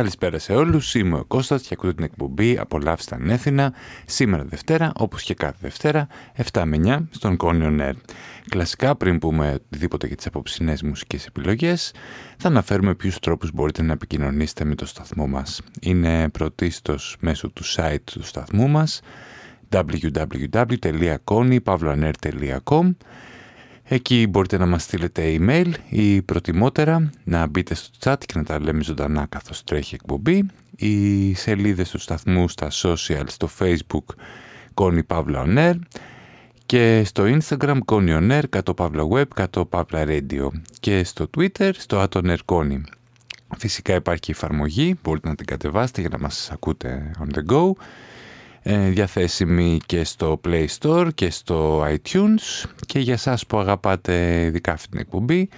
Καλησπέρα σε όλους, είμαι ο Κώστας και ακούτε την εκπομπή «Απολαύστε ανέθινα» σήμερα Δευτέρα, όπως και κάθε Δευτέρα, 7 με 9 στον Κόνιον Air. Κλασικά, πριν πούμε οτιδήποτε για τις απόψινές μουσικές επιλογές, θα αναφέρουμε ποιους τρόπους μπορείτε να επικοινωνήσετε με το σταθμό μας. Είναι πρωτίστως μέσω του site του σταθμού μας, www.konypavloaner.com Εκεί μπορείτε να μας στείλετε email ή προτιμότερα να μπείτε στο chat και να τα λέμε ζωντανά καθώς τρέχει εκπομπή. Οι σελίδες του σταθμού στα social, στο facebook Connie Pavla On και στο instagram Connie On Air, κάτω Pavla Web, κάτω Pavla Radio και στο twitter στο Aton Connie. Φυσικά υπάρχει εφαρμογή, μπορείτε να την κατεβάσετε για να μας ακούτε on the go ε, διαθέσιμη και στο Play Store και στο iTunes και για σας που αγαπάτε ειδικά αυτή την εκπομπή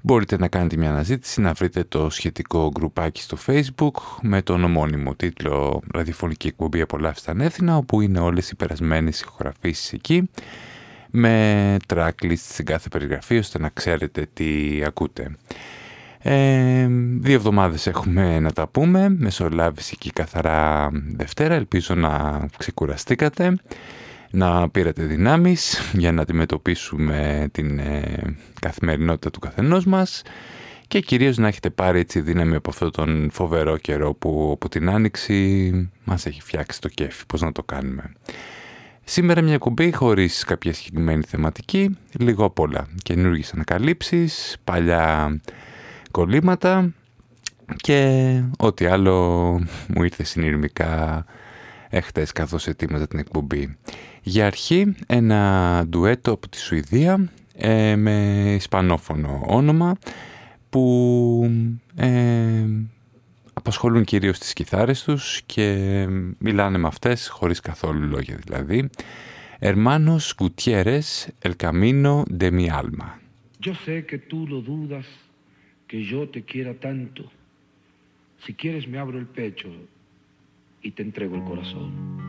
μπορείτε να κάνετε μια αναζήτηση να βρείτε το σχετικό γκρουπάκι στο Facebook με τον ομώνυμο τίτλο «Ραδιοφωνική εκπομπή απολαύστα ανέθινα» όπου είναι όλες οι περασμένες ηχογραφήσεις εκεί με tracklist στην κάθε περιγραφή ώστε να ξέρετε τι ακούτε. Ε, δύο εβδομάδες έχουμε να τα πούμε, μεσολάβηση και καθαρά Δευτέρα, ελπίζω να ξεκουραστήκατε, να πήρατε δυνάμεις για να αντιμετωπίσουμε την ε, καθημερινότητα του καθενός μας και κυρίως να έχετε πάρει έτσι δύναμη από αυτόν τον φοβερό καιρό που από την Άνοιξη μας έχει φτιάξει το κέφι, πώς να το κάνουμε. Σήμερα μια κουμπί χωρίς κάποια συγκεκριμένη θεματική, λίγο απ' όλα. Καινούργιες ανακαλύψεις, παλιά κολλήματα και ό,τι άλλο μου ήρθε συνειρμικά έχτες καθώς ετοίμαζα την εκπομπή. Για αρχή ένα ντουέτο από τη Σουηδία ε, με ισπανόφωνο όνομα που ε, απασχολούν κυρίως τις κιθάρες τους και μιλάνε με αυτές χωρίς καθόλου λόγια δηλαδή. Hermanos Gutiérrez, El Camino de mi Alma. Yo sé que tú lo dudas que yo te quiera tanto. Si quieres me abro el pecho y te entrego el corazón.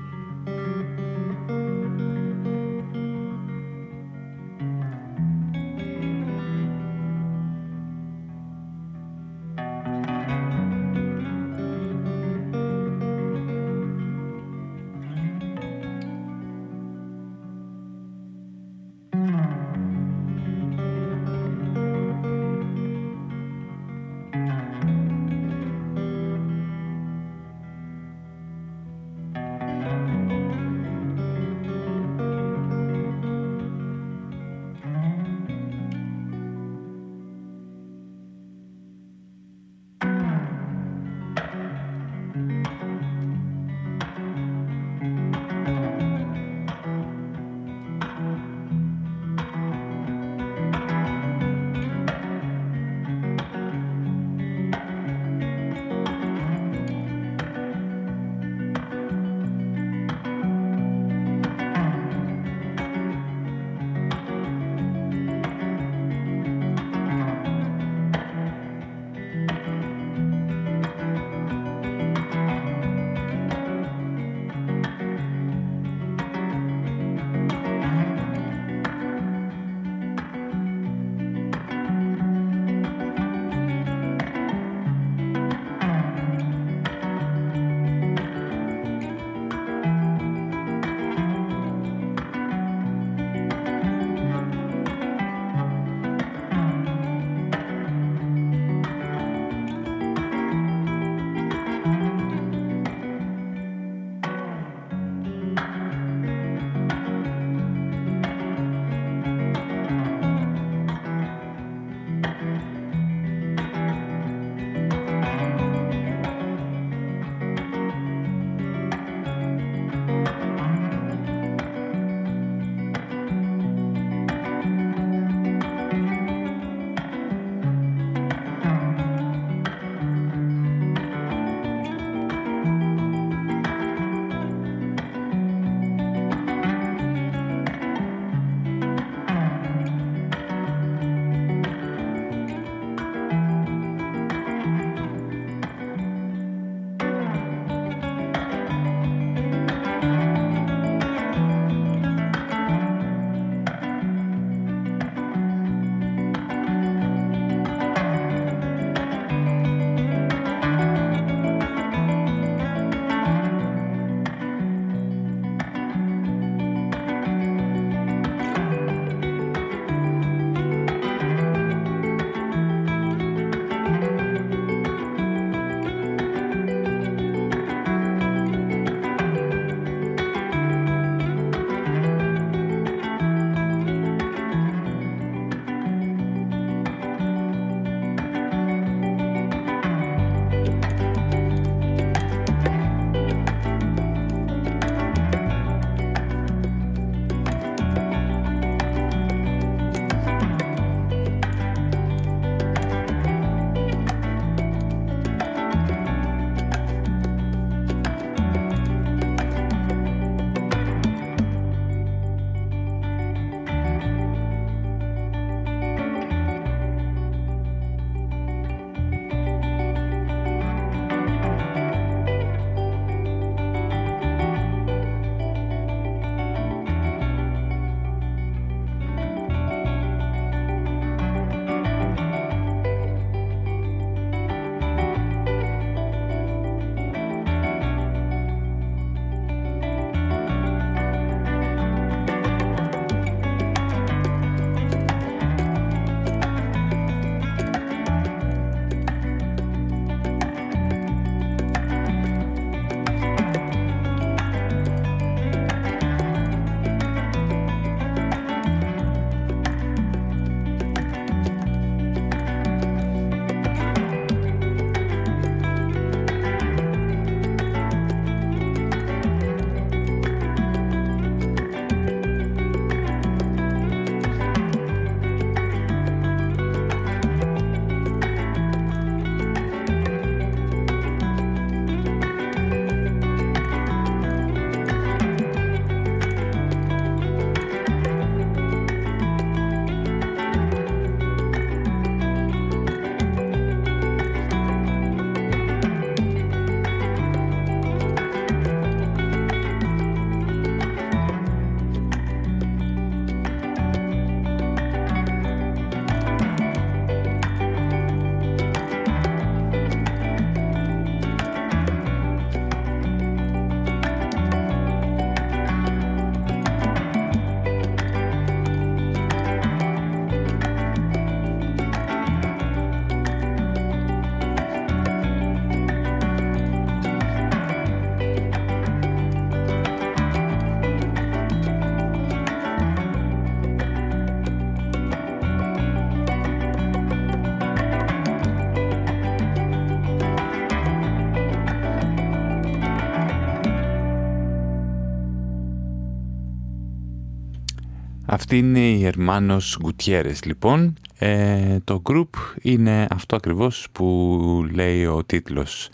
Είναι η Ερμάνος Γκουτιέρες λοιπόν. Ε, το group είναι αυτό ακριβώς που λέει ο τίτλος.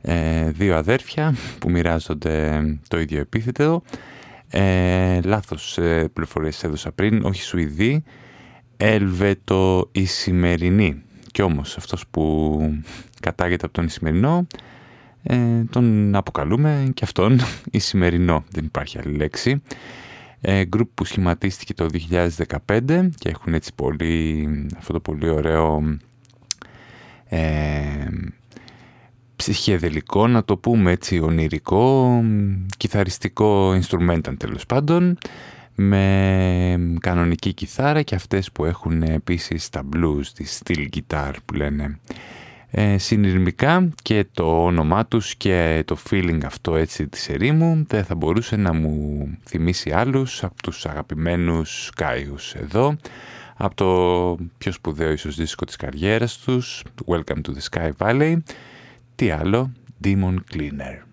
Ε, δύο αδέρφια που μοιράζονται το ίδιο επίθετο. Ε, λάθος ε, πληροφορίες έδωσα πριν, όχι Σουηδοί. Έλβετο Ισημερινή. Κι όμως αυτός που κατάγεται από τον Ισημερινό ε, τον αποκαλούμε και αυτόν Ισημερινό. Δεν υπάρχει άλλη λέξη ε, group που σχηματίστηκε το 2015 και έχουν έτσι πολύ, αυτό το πολύ ωραίο ε, ψυχεδελικό, να το πούμε έτσι ονειρικό, κιθαριστικό instrumental τέλος πάντων, με κανονική κιθάρα και αυτές που έχουν επίσης τα blues, τη steel guitar που λένε ε, συνειρμικά και το όνομά τους και το feeling αυτό έτσι της ερήμου δεν θα μπορούσε να μου θυμίσει άλλους από τους αγαπημένους Κάιους εδώ από το πιο σπουδαίο ίσως δίσκο της καριέρας τους Welcome to the Sky Valley. Τι άλλο; Demon Cleaner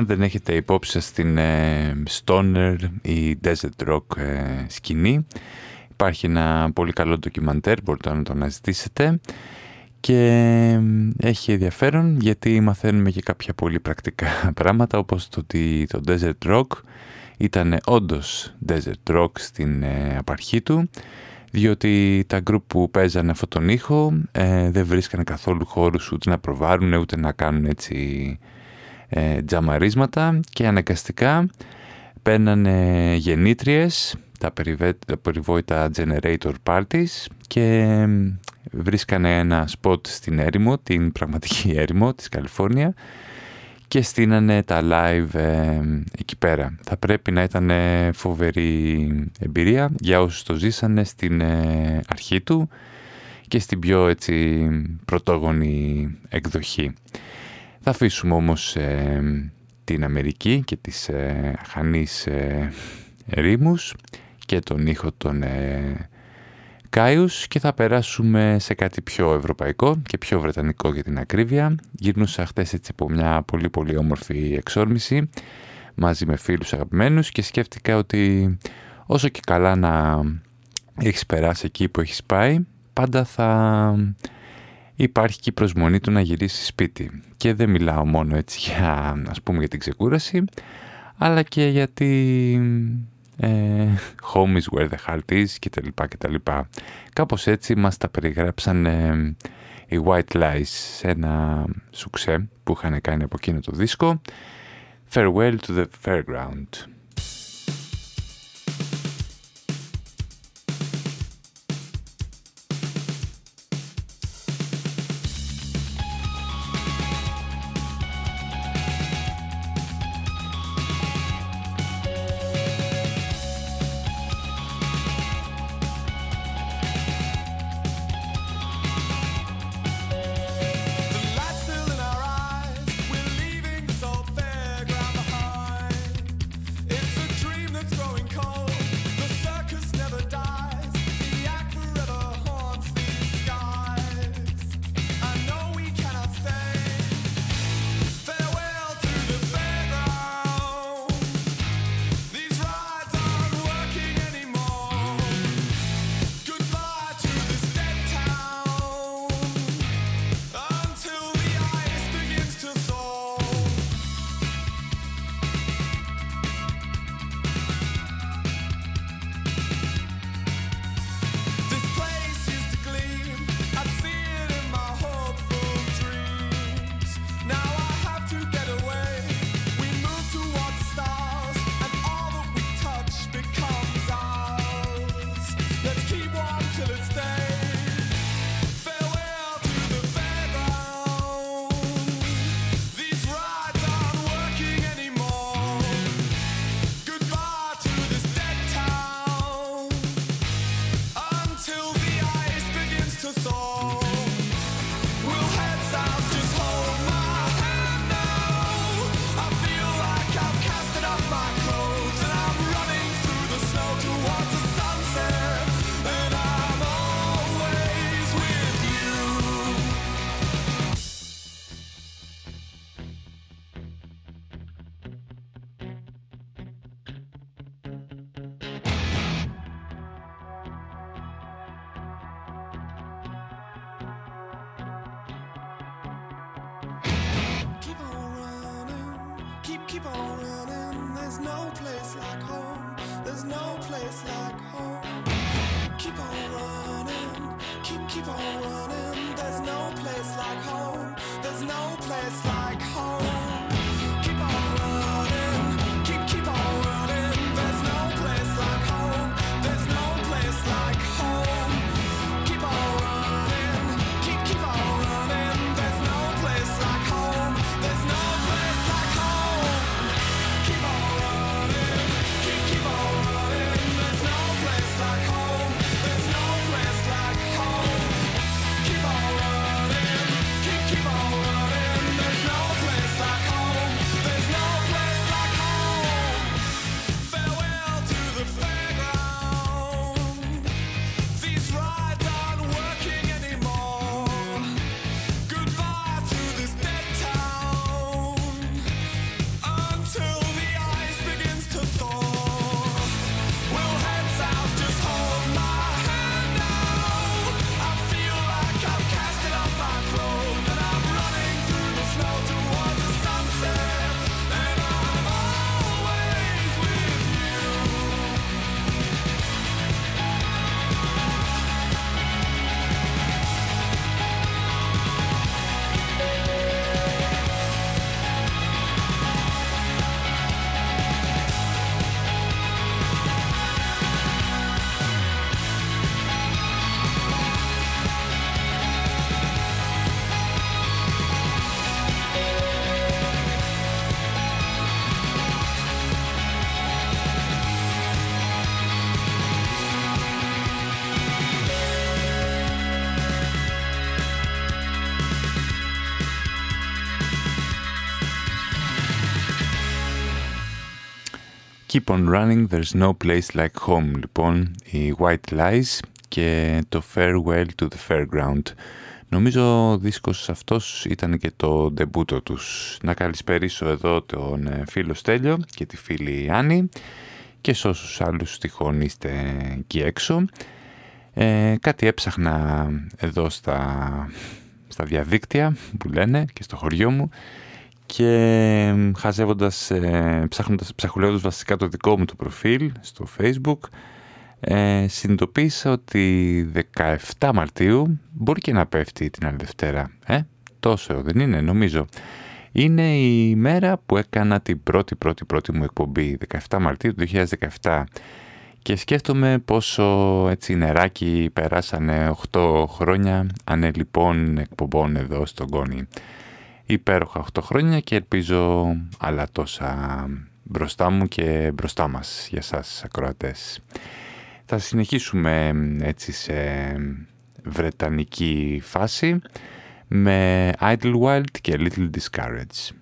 αν δεν έχετε υπόψη σας την ε, Stoner ή Desert Rock ε, σκηνή, υπάρχει ένα πολύ καλό ντοκιμαντέρ, μπορείτε να το αναζητήσετε. Και έχει ενδιαφέρον γιατί μαθαίνουμε και κάποια πολύ πρακτικά πράγματα όπως το ότι το Desert Rock ήταν όντως Desert Rock στην ε, απαρχή του διότι τα γκρουπ που παίζανε αυτόν τον ήχο ε, δεν βρίσκανε καθόλου χώρους ούτε να προβάρουν ούτε να κάνουν έτσι ε, τζαμαρίσματα και αναγκαστικά παίρνανε γεννήτριες τα περιβόητα generator parties και βρίσκανε ένα spot στην έρημο, την πραγματική έρημο της Καλιφόρνια και στείνανε τα live ε, εκεί πέρα. Θα πρέπει να ήταν φοβερή εμπειρία για όσους το ζήσανε στην ε, αρχή του και στην πιο έτσι πρωτόγονη εκδοχή. Θα αφήσουμε όμως ε, την Αμερική και τις ε, χανείς ρήμους και τον ήχο των Κάιους και θα περάσουμε σε κάτι πιο ευρωπαϊκό και πιο βρετανικό για την ακρίβεια. Γυρνούσα χτες έτσι από μια πολύ πολύ όμορφη εξόρμηση μαζί με φίλους αγαπημένους και σκέφτηκα ότι όσο και καλά να έχεις περάσει εκεί που έχεις πάει, πάντα θα υπάρχει και η προσμονή του να γυρίσει σπίτι. Και δεν μιλάω μόνο έτσι για, ας πούμε, για την ξεκούραση, αλλά και γιατί ε, home is where the heart is κτλ. κτλ. Κάπως έτσι μας τα περιγράψαν ε, οι White Lies σε ένα σουξέ που είχαν κάνει από εκείνο το δίσκο Farewell to the Fairground. Keep on running, there's no place like home, λοιπόν, η White Lies και το Farewell to the Fairground. Νομίζω ο δίσκος αυτός ήταν και το ντεμπούτο τους. Να καλησπερίσω εδώ τον ε, φίλο Στέλιο και τη φίλη Άννη και σε όσους άλλους τυχόν είστε εκεί έξω. Ε, κάτι έψαχνα εδώ στα, στα διαδίκτυα που λένε και στο χωριό μου και χαζεύοντας, ε, ψάχνοντας, ψαχουλεύοντας βασικά το δικό μου το προφίλ στο facebook ε, συνειδητοποίησα ότι 17 Μαρτίου μπορεί και να πέφτει την άλλη Δευτέρα. Ε, τόσο δεν είναι νομίζω. Είναι η μέρα που έκανα την πρώτη πρώτη πρώτη μου εκπομπή, 17 Μαρτίου του 2017. Και σκέφτομαι πόσο έτσι νεράκι περάσανε 8 χρόνια ανέ λοιπόν εκπομπών εδώ στον Κόνη. Υπέροχα 8 χρόνια και ελπίζω άλλα τόσα μπροστά μου και μπροστά μας για σας ακροατές. Θα συνεχίσουμε έτσι σε βρετανική φάση με Idlewild και Little Discourage.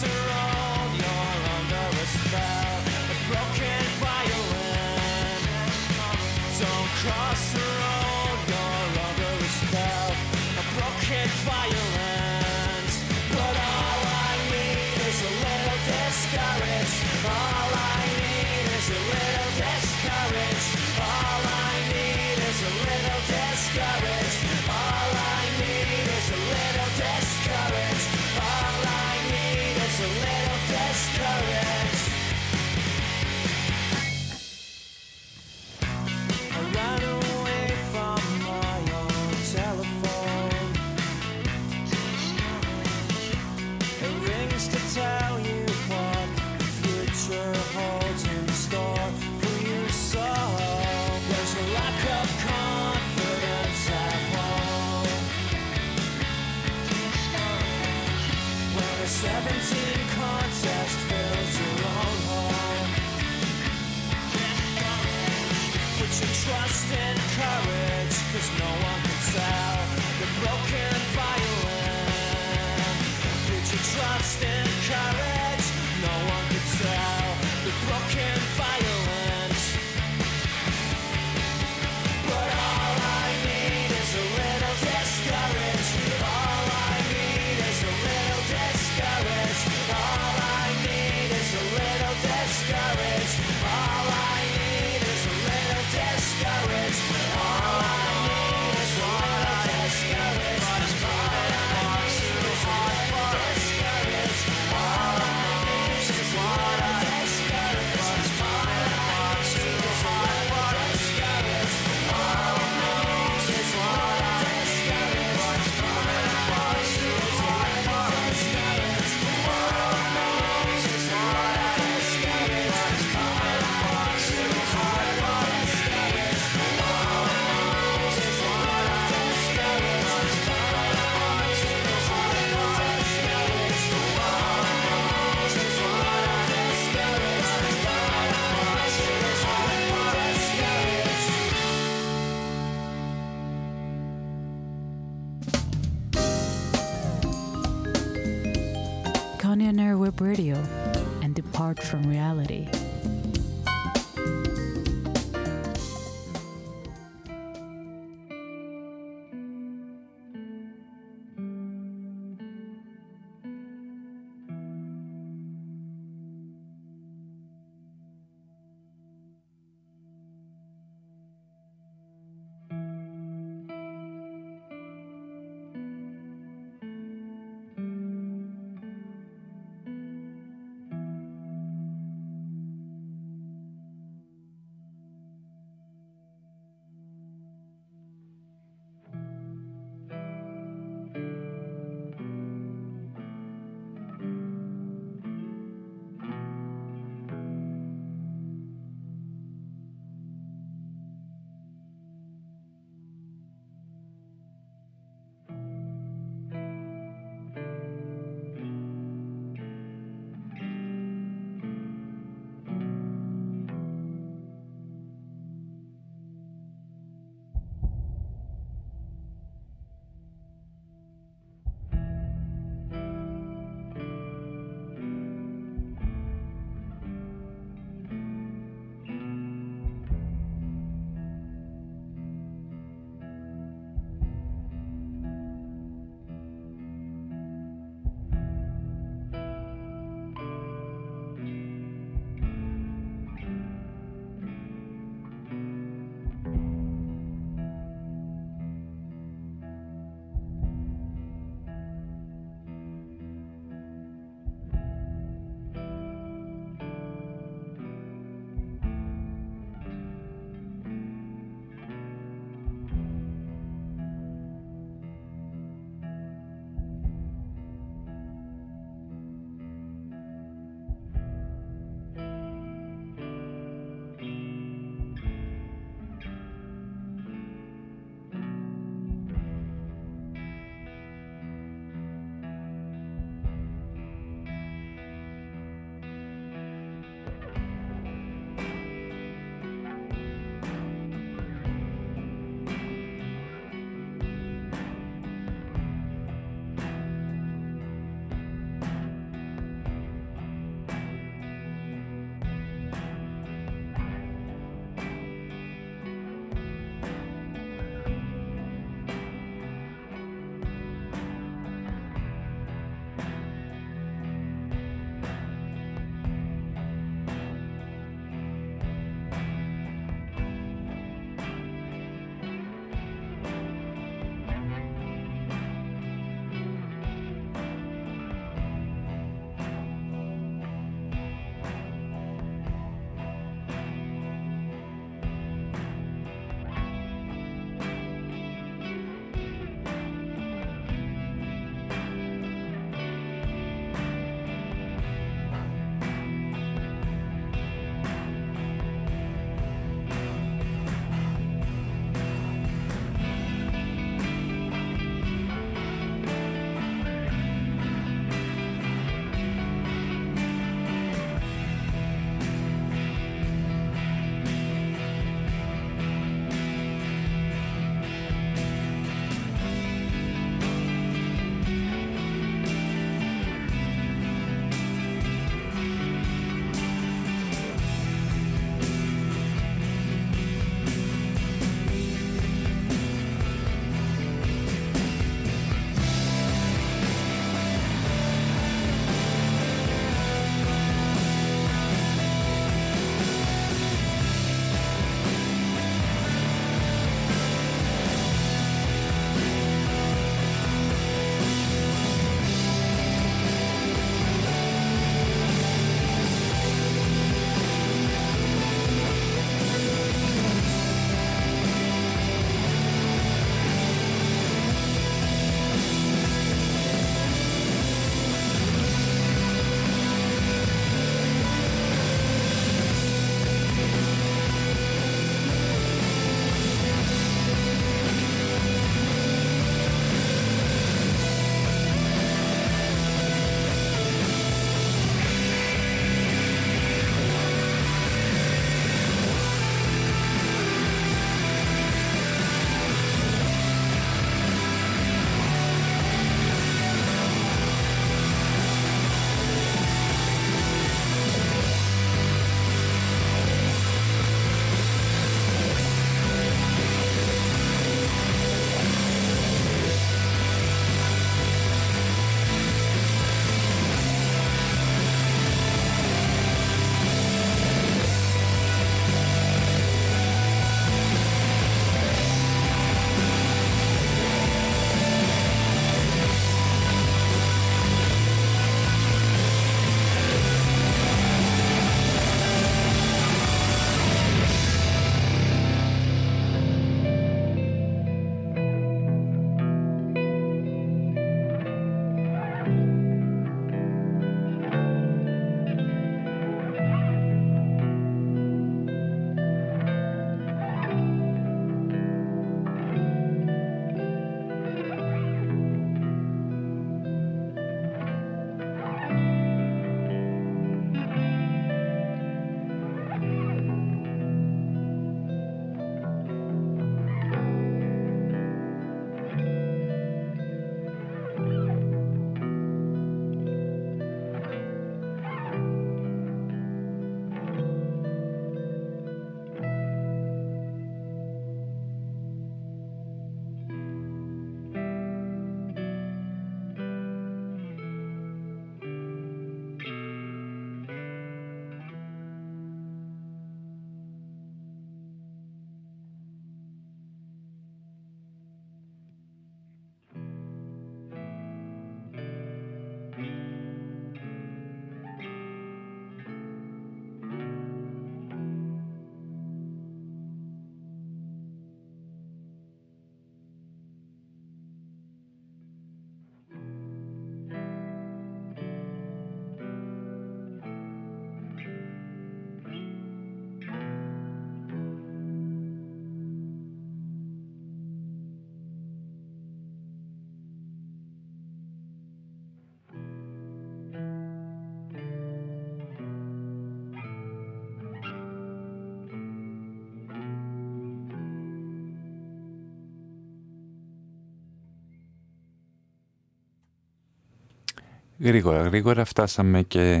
Γρήγορα γρήγορα φτάσαμε και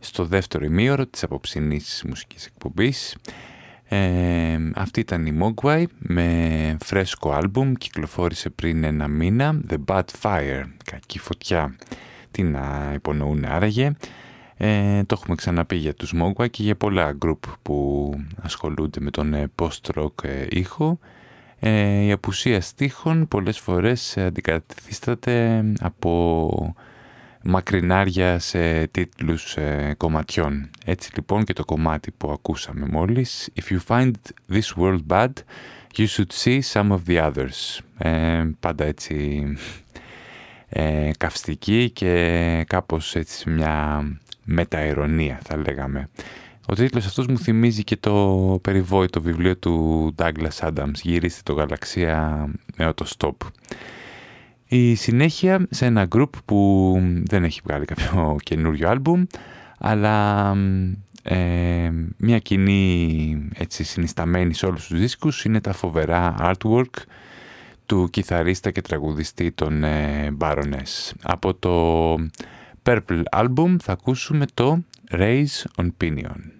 στο δεύτερο ημίωρο της απόψινής μουσικής εκπομπής. Ε, αυτή ήταν η Mogwai με φρέσκο άλμπουμ, κυκλοφόρησε πριν ένα μήνα, The Bad Fire, κακή φωτιά, τι να υπονοούν άραγε. Ε, το έχουμε ξαναπεί για τους Mogwai και για πολλά γκρουπ που ασχολούνται με τον ε, post-rock ε, ήχο. Ε, η απουσία στίχων πολλές φορές αντικατηθίσταται από μακρινάρια σε τίτλους ε, κομματιών. Έτσι λοιπόν και το κομμάτι που ακούσαμε μόλις If you find this world bad, you should see some of the others. Ε, πάντα έτσι ε, καυστική και κάπως έτσι μια μεταειρωνία θα λέγαμε. Ο τίτλος αυτός μου θυμίζει και το περιβόητο βιβλίο του Douglas Adams «Γυρίστε το γαλαξία με το stop». Η συνέχεια σε ένα group που δεν έχει βγάλει κάποιο καινούριο άλμπουμ αλλά ε, μια κοινή έτσι συνισταμένη σε όλους τους δίσκους είναι τα φοβερά artwork του κιθαρίστα και τραγουδιστή των ε, Baroness. Από το Purple Album θα ακούσουμε το Raise on Pinion.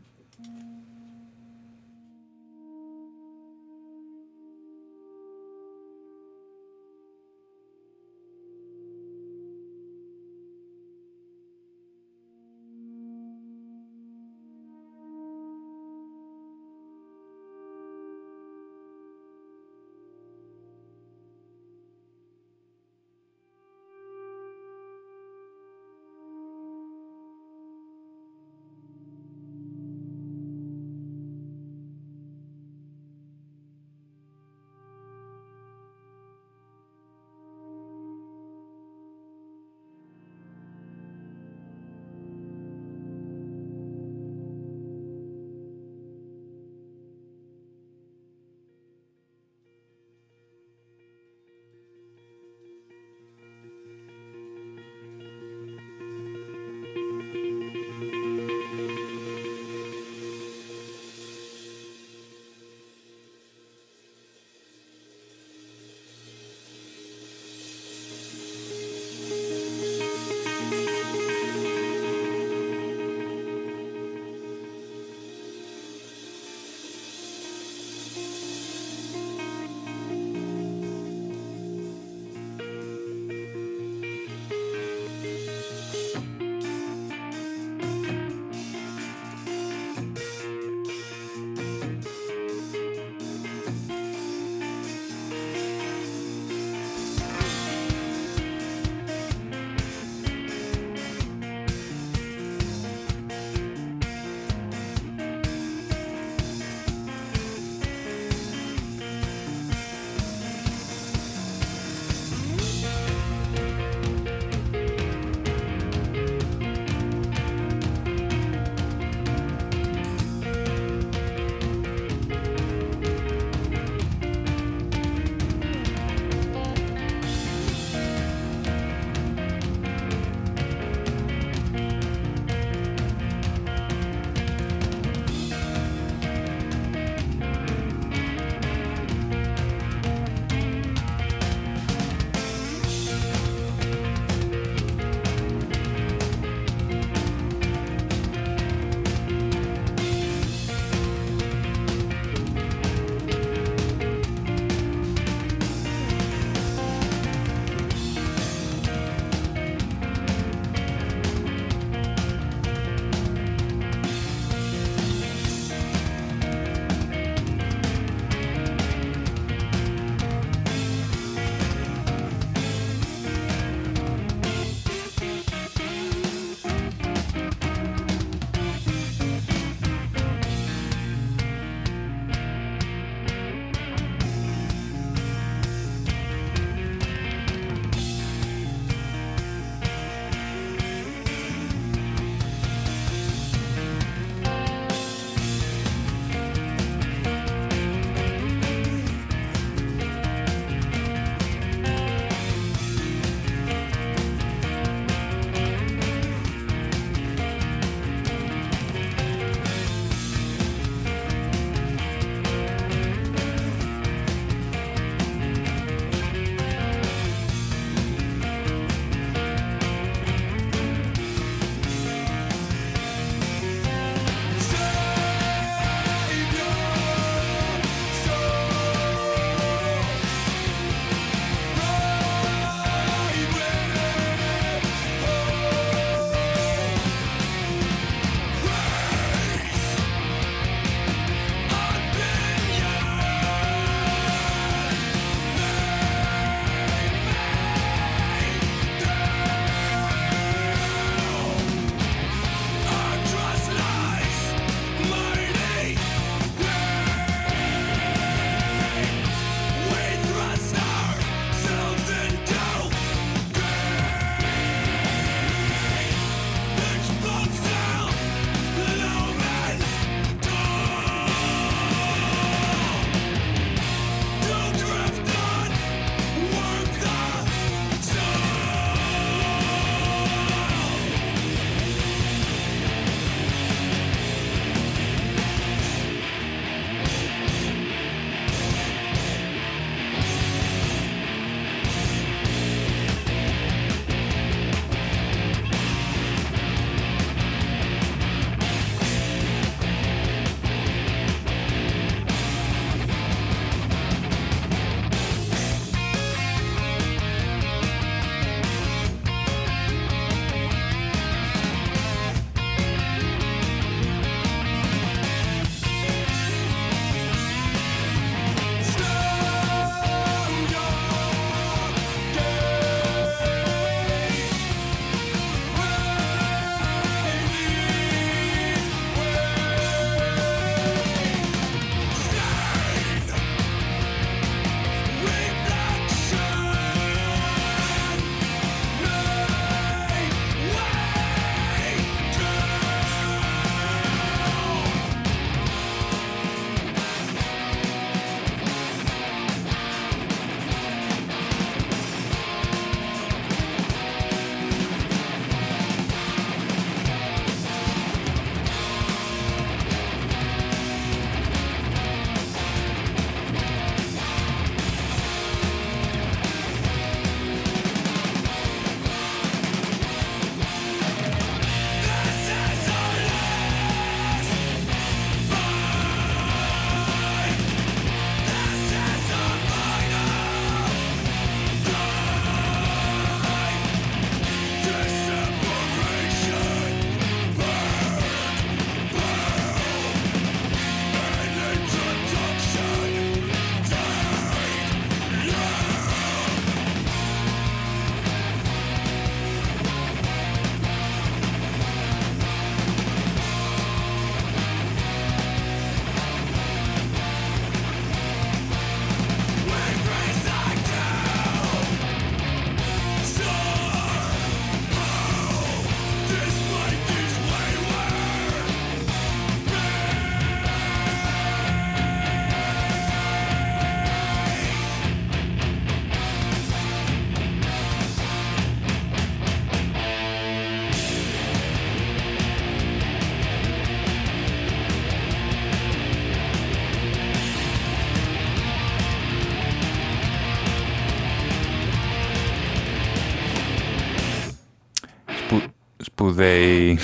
Σπουδαίοι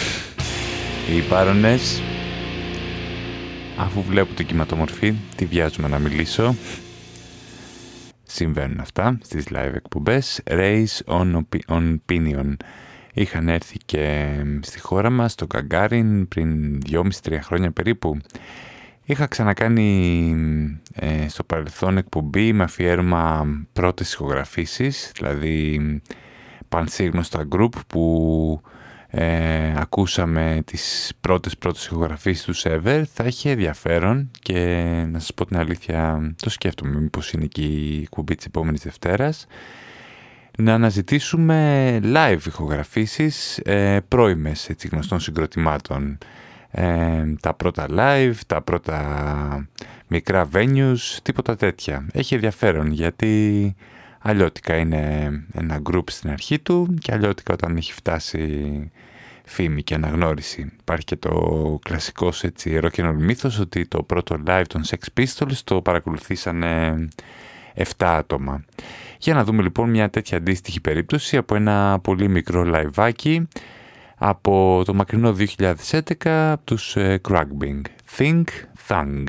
οι πάρονες. Αφού βλέπω την κυματομορφή τι βιάζουμε να μιλήσω. Συμβαίνουν αυτά στις live εκπομπές. Race on, on Pinion. Είχαν έρθει και στη χώρα μας στο Καγκάριν πριν 2,5-3 χρόνια περίπου. Είχα ξανακάνει ε, στο παρελθόν εκπομπή με αφιέρωμα πρώτες ηχογραφήσεις δηλαδή πανσύγνωστα group που ε, ακούσαμε τις πρώτες πρώτες ηχογραφίες του Sever θα έχει ενδιαφέρον και να σας πω την αλήθεια το σκέφτομαι μήπως είναι και η κουμπί της επόμενης Δευτέρας. Να αναζητήσουμε live ηχογραφήσεις ε, πρώιμες έτσι, γνωστών συγκροτημάτων. Ε, τα πρώτα live, τα πρώτα μικρά venues, τίποτα τέτοια. Έχει ενδιαφέρον γιατί αλλιώτικα είναι ένα group στην αρχή του και αλλιώτικα όταν έχει φτάσει φήμη και αναγνώριση. Υπάρχει και το κλασικό έτσι rock μύθος ότι το πρώτο live των Sex Pistols το παρακολουθήσανε 7 άτομα. Για να δούμε λοιπόν μια τέτοια αντίστοιχη περίπτωση από ένα πολύ μικρό liveάκι από το μακρινό 2011 τους ε, Crackbing. Think Thang.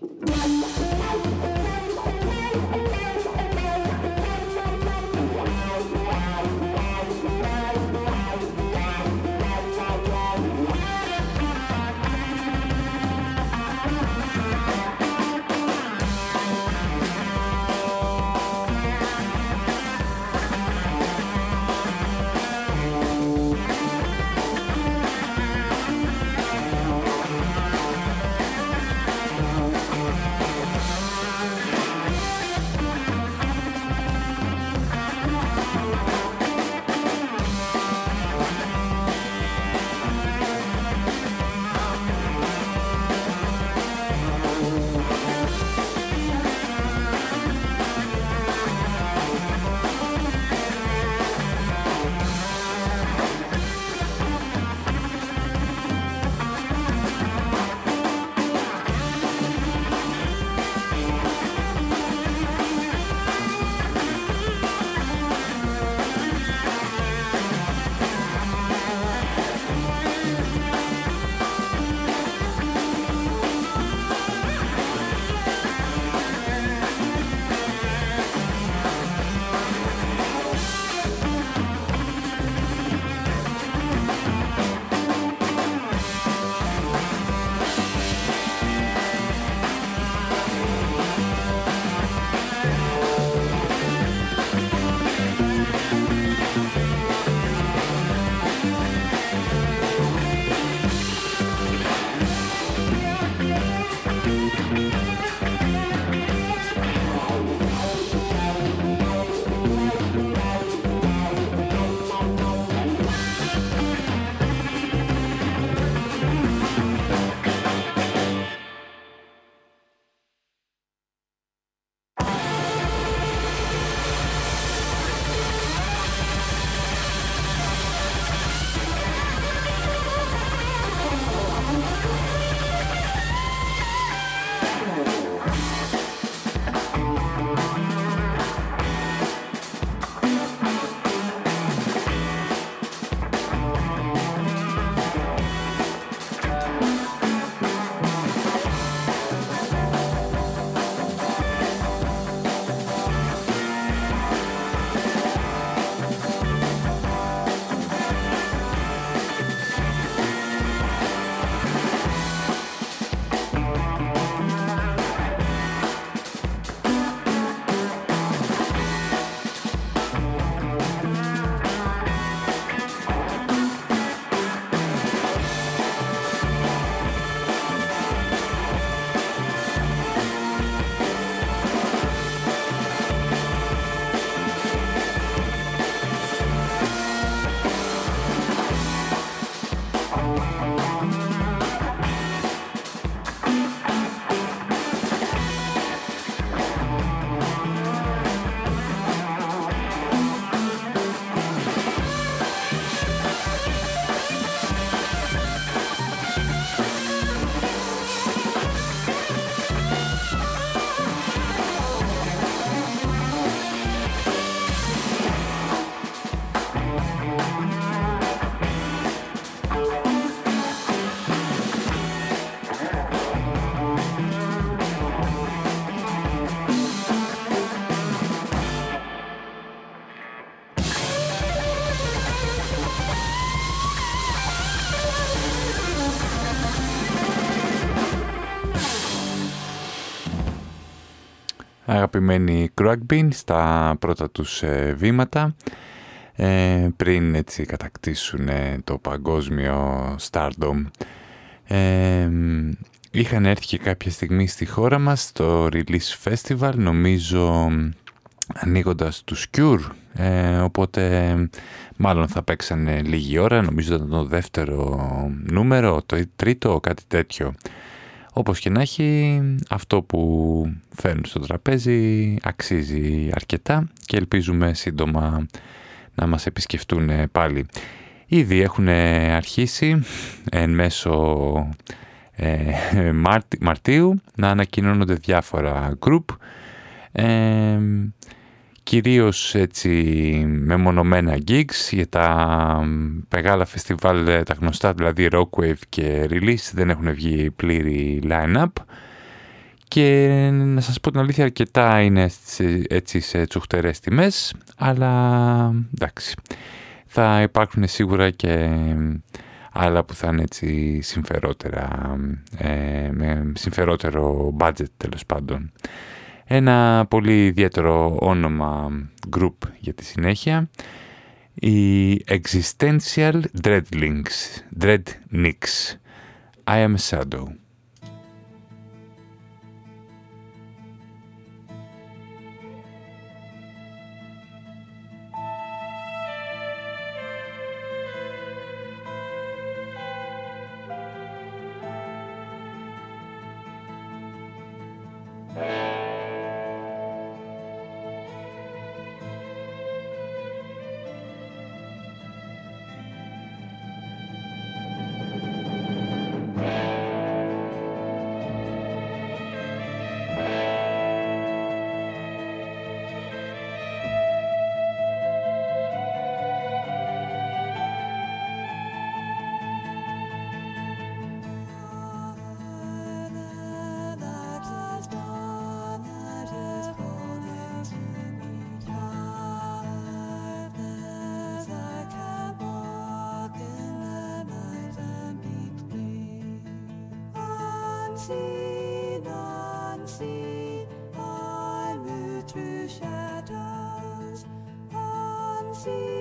Bye. Αγαπημένοι Crackbean στα πρώτα τους ε, βήματα ε, πριν έτσι κατακτήσουν το παγκόσμιο stardom. Ε, είχαν έρθει και κάποια στιγμή στη χώρα μας στο Release Festival, νομίζω ανοίγοντας τους Cure, οπότε μάλλον θα παίξανε λίγη ώρα, νομίζω ήταν το δεύτερο νούμερο, το τρίτο, κάτι τέτοιο. Όπως και να έχει, αυτό που φέρνουν στο τραπέζι αξίζει αρκετά και ελπίζουμε σύντομα να μας επισκεφτούν πάλι. Ήδη έχουν αρχίσει εν μέσω ε, Μαρτίου να ανακοινώνονται διάφορα group ε, κυρίως έτσι μεμονωμένα gigs για τα μεγάλα φεστιβάλ, τα γνωστά δηλαδή Rockwave και Release δεν έχουν βγει πλήρη line-up και να σας πω την αλήθεια αρκετά είναι έτσι σε τσουχτερές τιμές αλλά εντάξει θα υπάρχουν σίγουρα και άλλα που θα είναι έτσι συμφερότερα ε, με συμφερότερο budget τέλος πάντων. Ένα πολύ ιδιαίτερο όνομα group για τη συνέχεια. Η Existential Dreadlinks, Dreadnicks. I am a shadow. see.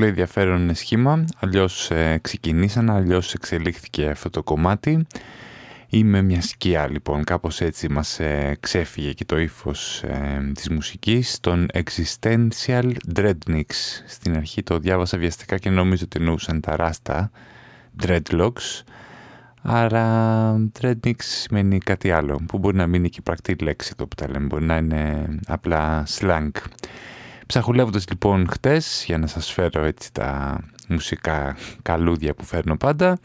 Πολύ ενδιαφέρον σχήμα, αλλιώς ε, ξεκινήσαν, αλλιώς εξελίχθηκε αυτό το κομμάτι. Είμαι μια σκιά λοιπόν, κάπως έτσι μας ε, ξέφυγε και το ύφος ε, της μουσικής, τον Existential Dreadniks. Στην αρχή το διάβασα βιαστικά και νομίζω ότι εννοούσαν τα ράστα, Dreadlocks, Άρα Dreadmix σημαίνει κάτι άλλο, που μπορεί να μείνει και πρακτή λέξη το που τα λέμε, μπορεί να είναι απλά slang. Ψαχουλεύοντας λοιπόν χτες, για να σας φέρω έτσι τα μουσικά καλούδια που φέρνω πάντα,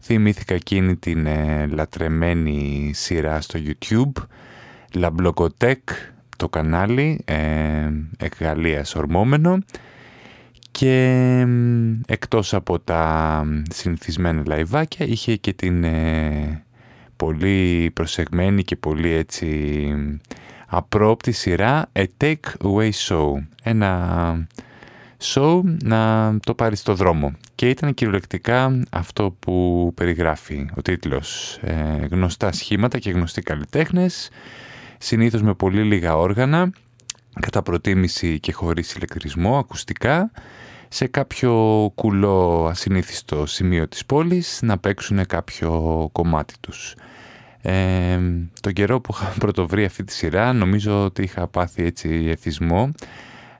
θυμήθηκα εκείνη την ε, λατρεμένη σειρά στο YouTube, La Blogothèque, το κανάλι, ε, εκ ορμώμενο, και εκτός από τα συνηθισμένα λαϊβάκια είχε και την ε, πολύ προσεγμένη και πολύ έτσι απρόπτη σειρά A Take-Away Show. Ένα show να το πάρεις στο δρόμο. Και ήταν κυριολεκτικά αυτό που περιγράφει ο τίτλος. Ε, γνωστά σχήματα και γνωστοί καλλιτέχνες, συνήθως με πολύ λίγα όργανα, κατά προτίμηση και χωρίς ηλεκτρισμό, ακουστικά, σε κάποιο κουλό ασυνήθιστο σημείο της πόλης να παίξουν κάποιο κομμάτι τους. Ε, τον καιρό που είχα πρωτοβρει αυτή τη σειρά νομίζω ότι είχα πάθει έτσι εθισμό.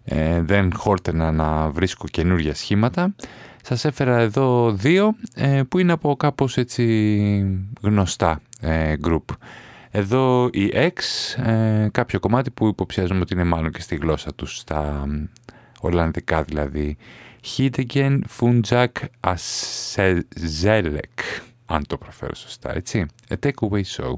Ε, δεν χόρτενα να βρίσκω καινούργια σχήματα. Σας έφερα εδώ δύο ε, που είναι από κάπως έτσι γνωστά ε, group. Εδώ η X, ε, κάποιο κομμάτι που υποψιάζομαι ότι είναι μάλλον και στη γλώσσα τους, στα Ολλανδικά δηλαδή. Hidegen Funjak Asezelek, αν το προφέρω σωστά, έτσι. A takeaway show.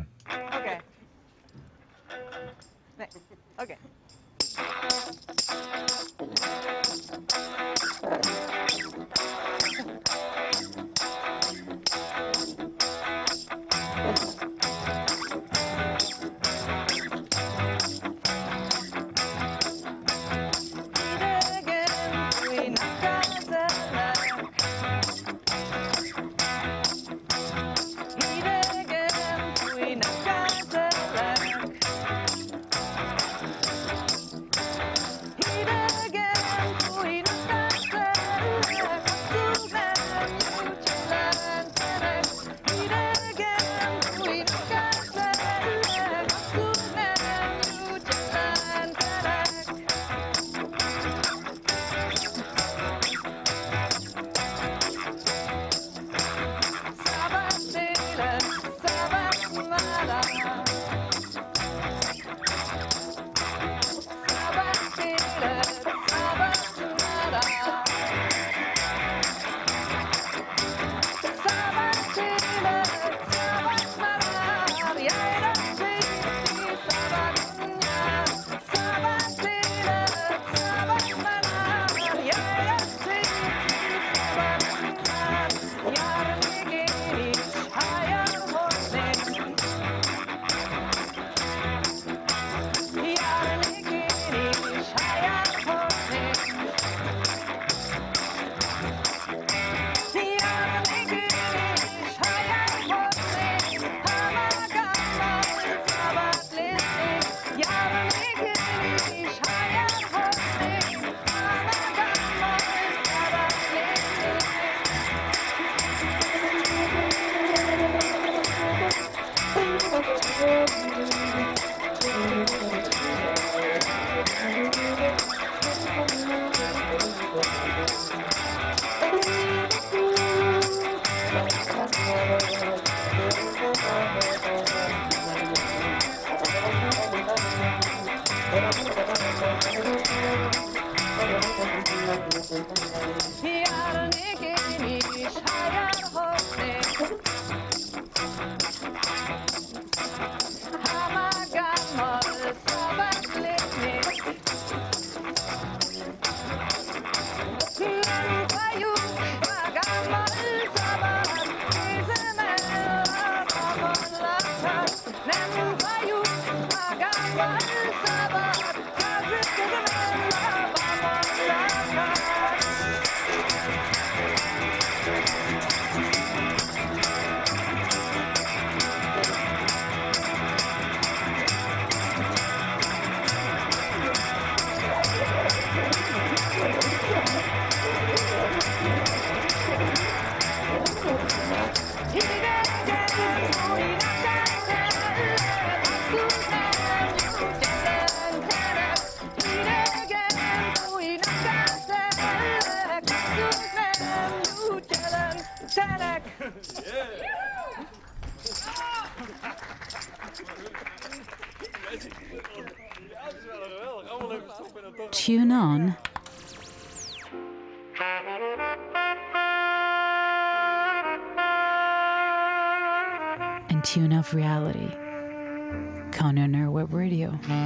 you.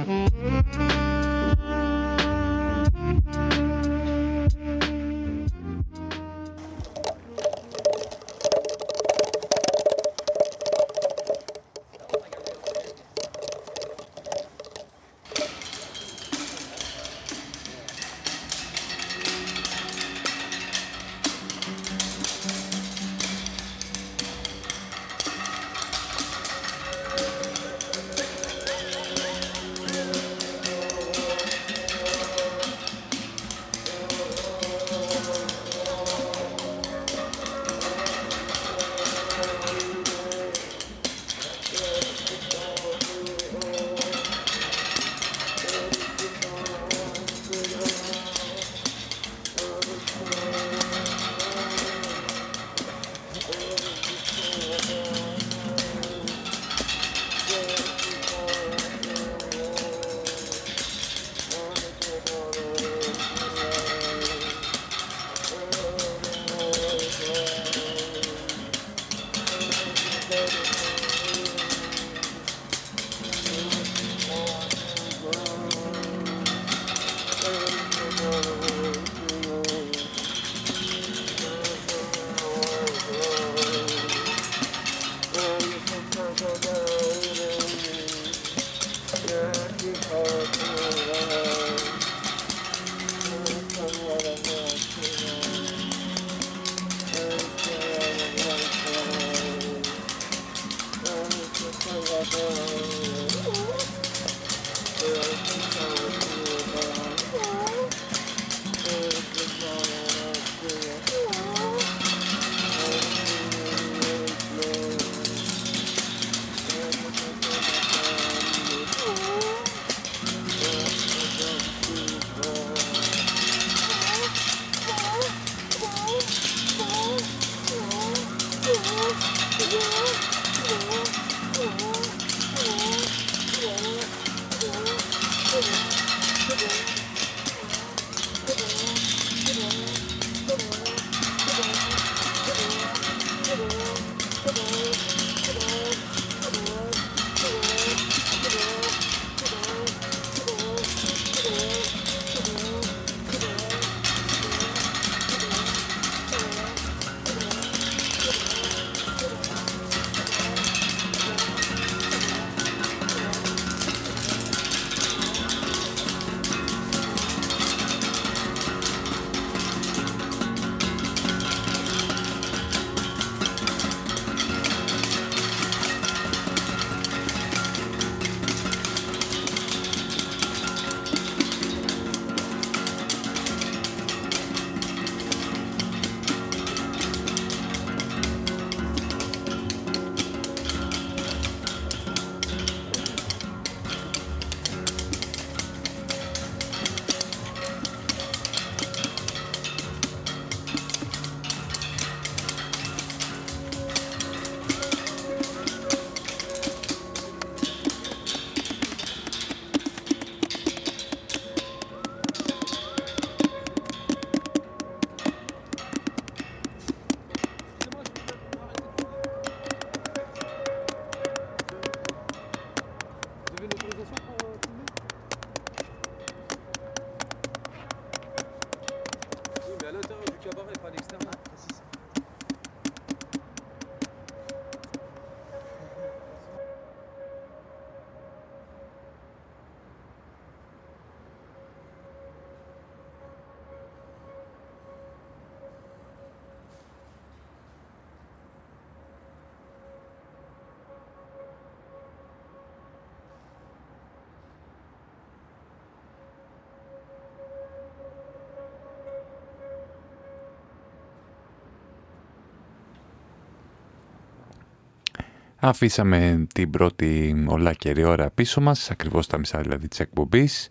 Αφήσαμε την πρώτη όλα καιρή ώρα πίσω μας, ακριβώς τα μισά δηλαδή της εκπομπής.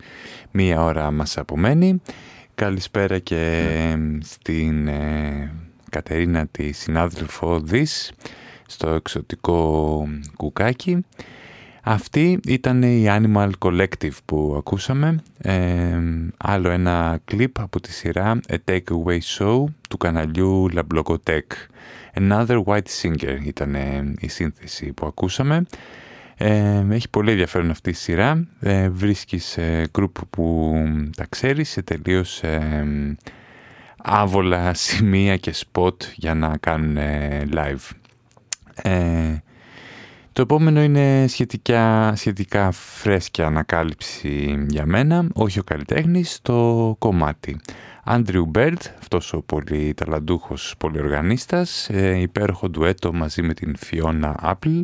Μία ώρα μας απομένει. Καλησπέρα και στην ε, Κατερίνα τη συνάδελφο Δης στο εξωτικό κουκάκι. Αυτή ήταν η Animal Collective που ακούσαμε, ε, άλλο ένα κλιπ από τη σειρά A Takeaway Show του καναλιού La Blogotech. Another White Singer ήταν η σύνθεση που ακούσαμε. Ε, έχει πολύ ενδιαφέρον αυτή η σειρά. Ε, βρίσκεις ε, που τα ξέρεις σε τελείως ε, άβολα σημεία και spot για να κάνουν live. Ε, το επόμενο είναι σχετικά, σχετικά φρέσκια ανακάλυψη για μένα, όχι ο καλλιτέχνης, το κομμάτι. Άντριου Μπέρντ, αυτός ο πολύ ταλαντούχο πολιοργανίστα, ε, υπέροχο δουέτο μαζί με την Φιώνα Απλ,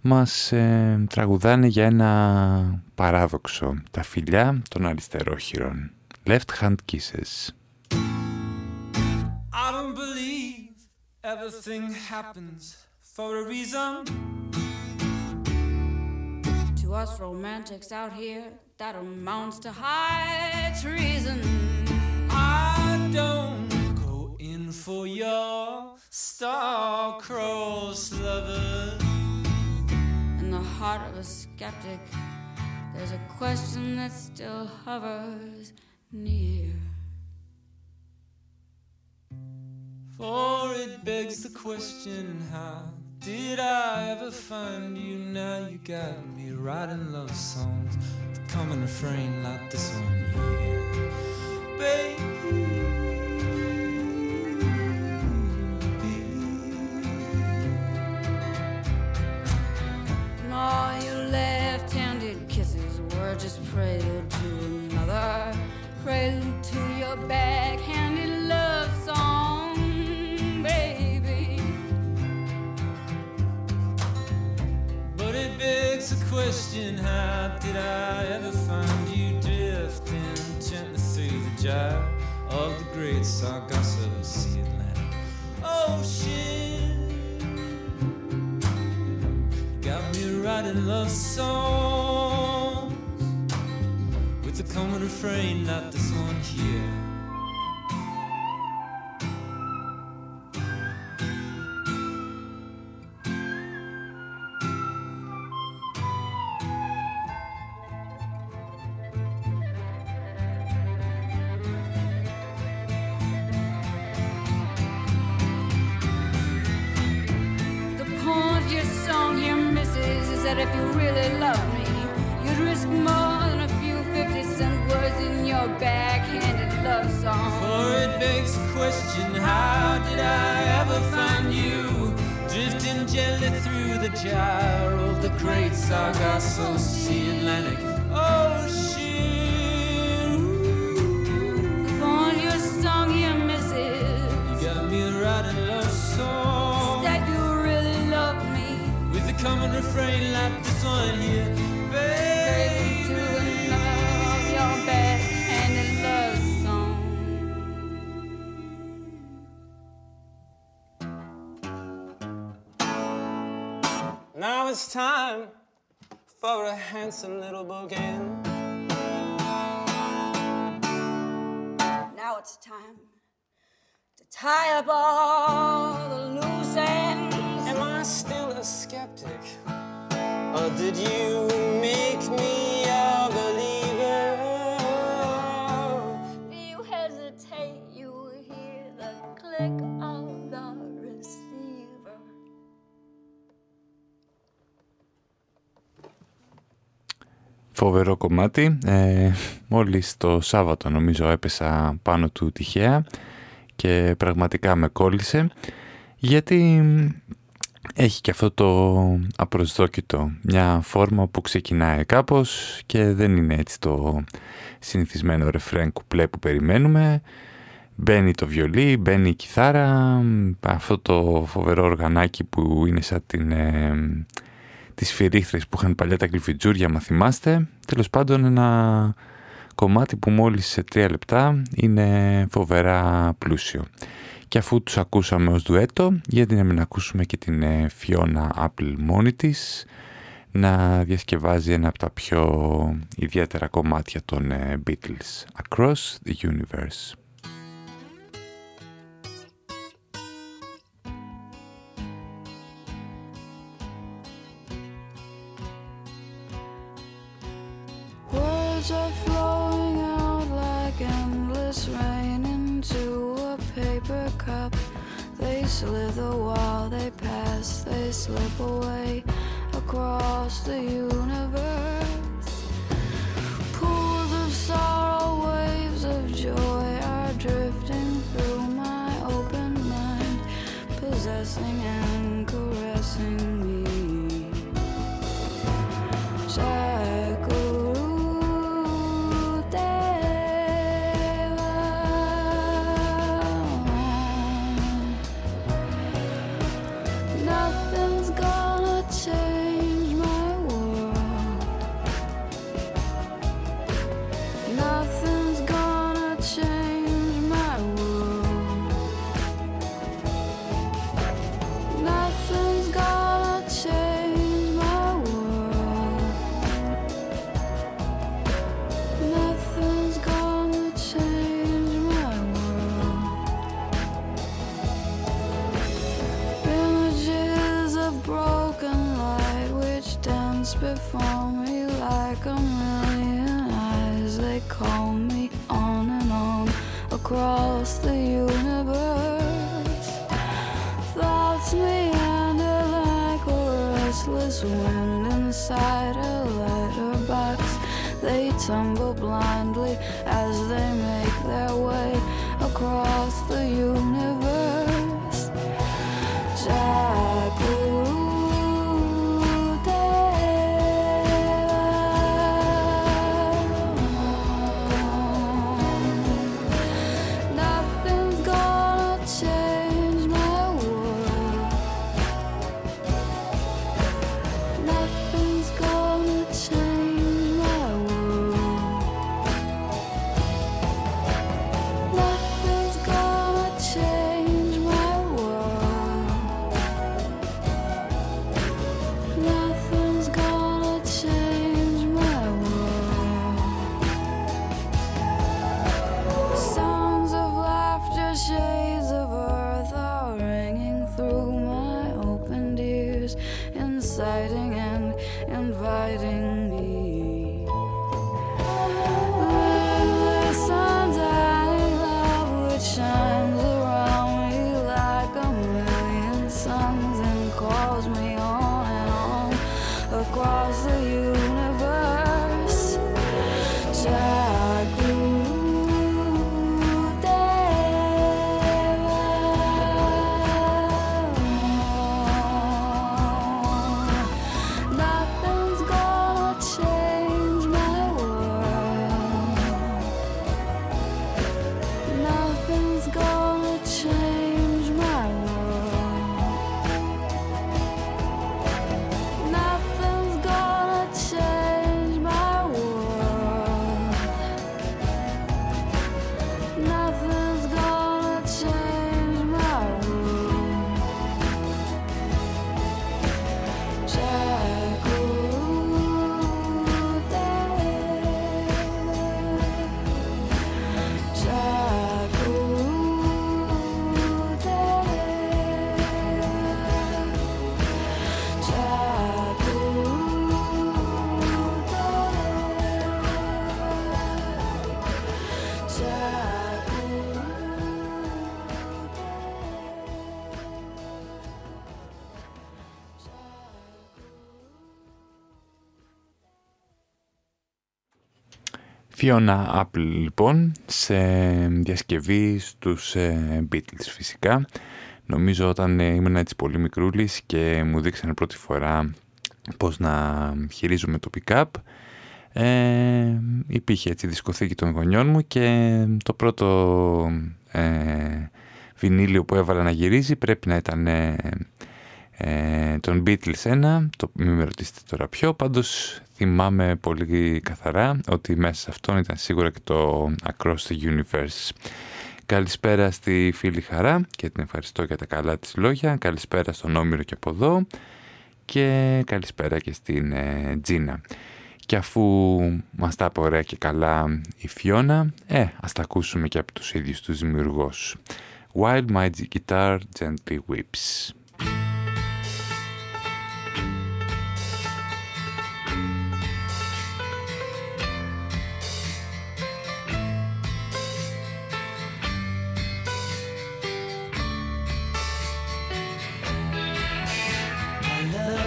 μας ε, τραγουδάνε για ένα παράδοξο. Τα φιλιά των αριστερόχυρων. Left hand kisses. I don't believe everything happens for a reason. To us romantics out here, that amounts to high treason. Don't go in for your star-crossed lovers. In the heart of a skeptic, there's a question that still hovers near. For it begs the question how did I ever find you? Now you got me writing love songs to come in a refrain like this one here, baby. All your left-handed kisses were just prelude to another prelude to your backhanded love song, baby. But it begs the question: How did I ever find you drifting gently through the gyre of the great Sargasso Sea Atlantic Ocean? Oh, writing love songs with a common refrain not this one here. Handsome little bogan. Now it's time to tie up all the loose ends. Am I still a skeptic? Or did you make me Φοβερό κομμάτι. Ε, μόλις το Σάββατο νομίζω έπεσα πάνω του τυχαία και πραγματικά με κόλλησε γιατί έχει και αυτό το απροσδόκητο. Μια φόρμα που ξεκινάει κάπως και δεν είναι έτσι το συνηθισμένο ρεφρέν κουπλέ που περιμένουμε. Μπαίνει το βιολί, μπαίνει η κιθάρα, αυτό το φοβερό οργανάκι που είναι σαν την... Ε, τις φυρίχθρες που είχαν παλιά τα κλειφιτζούρια, μα θυμάστε. Τέλος πάντων ένα κομμάτι που μόλις σε τρία λεπτά είναι φοβερά πλούσιο. Και αφού τους ακούσαμε ως ντουέτο, γιατί να μην ακούσουμε και την Fiona ε, Apple μόνη της, να διασκευάζει ένα από τα πιο ιδιαίτερα κομμάτια των ε, Beatles, Across the Universe. slither the wall they pass, they slip away across the universe. Pools of sorrow, waves of joy are drifting through my open mind, possessing and caressing me. Sad across the universe. Thoughts meander like a restless wind inside a letterbox. They tumble blindly as they make their way across. Fiona Apple λοιπόν σε διασκευή στους ε, Beatles φυσικά. Νομίζω όταν ε, ήμουν έτσι πολύ μικρούλης και μου δείξανε πρώτη φορά πώς να χειρίζομαι το pick-up ε, υπήρχε έτσι δισκοθήκη των γονιών μου και το πρώτο ε, βινίλιο που έβαλα να γυρίζει πρέπει να ήταν ε, ε τον Beatles 1, το, μην με ρωτήσετε τώρα ποιο, πάντως θυμάμαι πολύ καθαρά ότι μέσα σε αυτόν ήταν σίγουρα και το Across the Universe. Καλησπέρα στη φίλη Χαρά και την ευχαριστώ για τα καλά της λόγια. Καλησπέρα στον Όμηρο και από εδώ και καλησπέρα και στην ε, Τζίνα. Και αφού μας τα είπε ωραία και καλά η Φιώνα, ε, ας τα ακούσουμε και από τους ίδιους τους δημιουργούς. Wild Magic Guitar Gently Whips.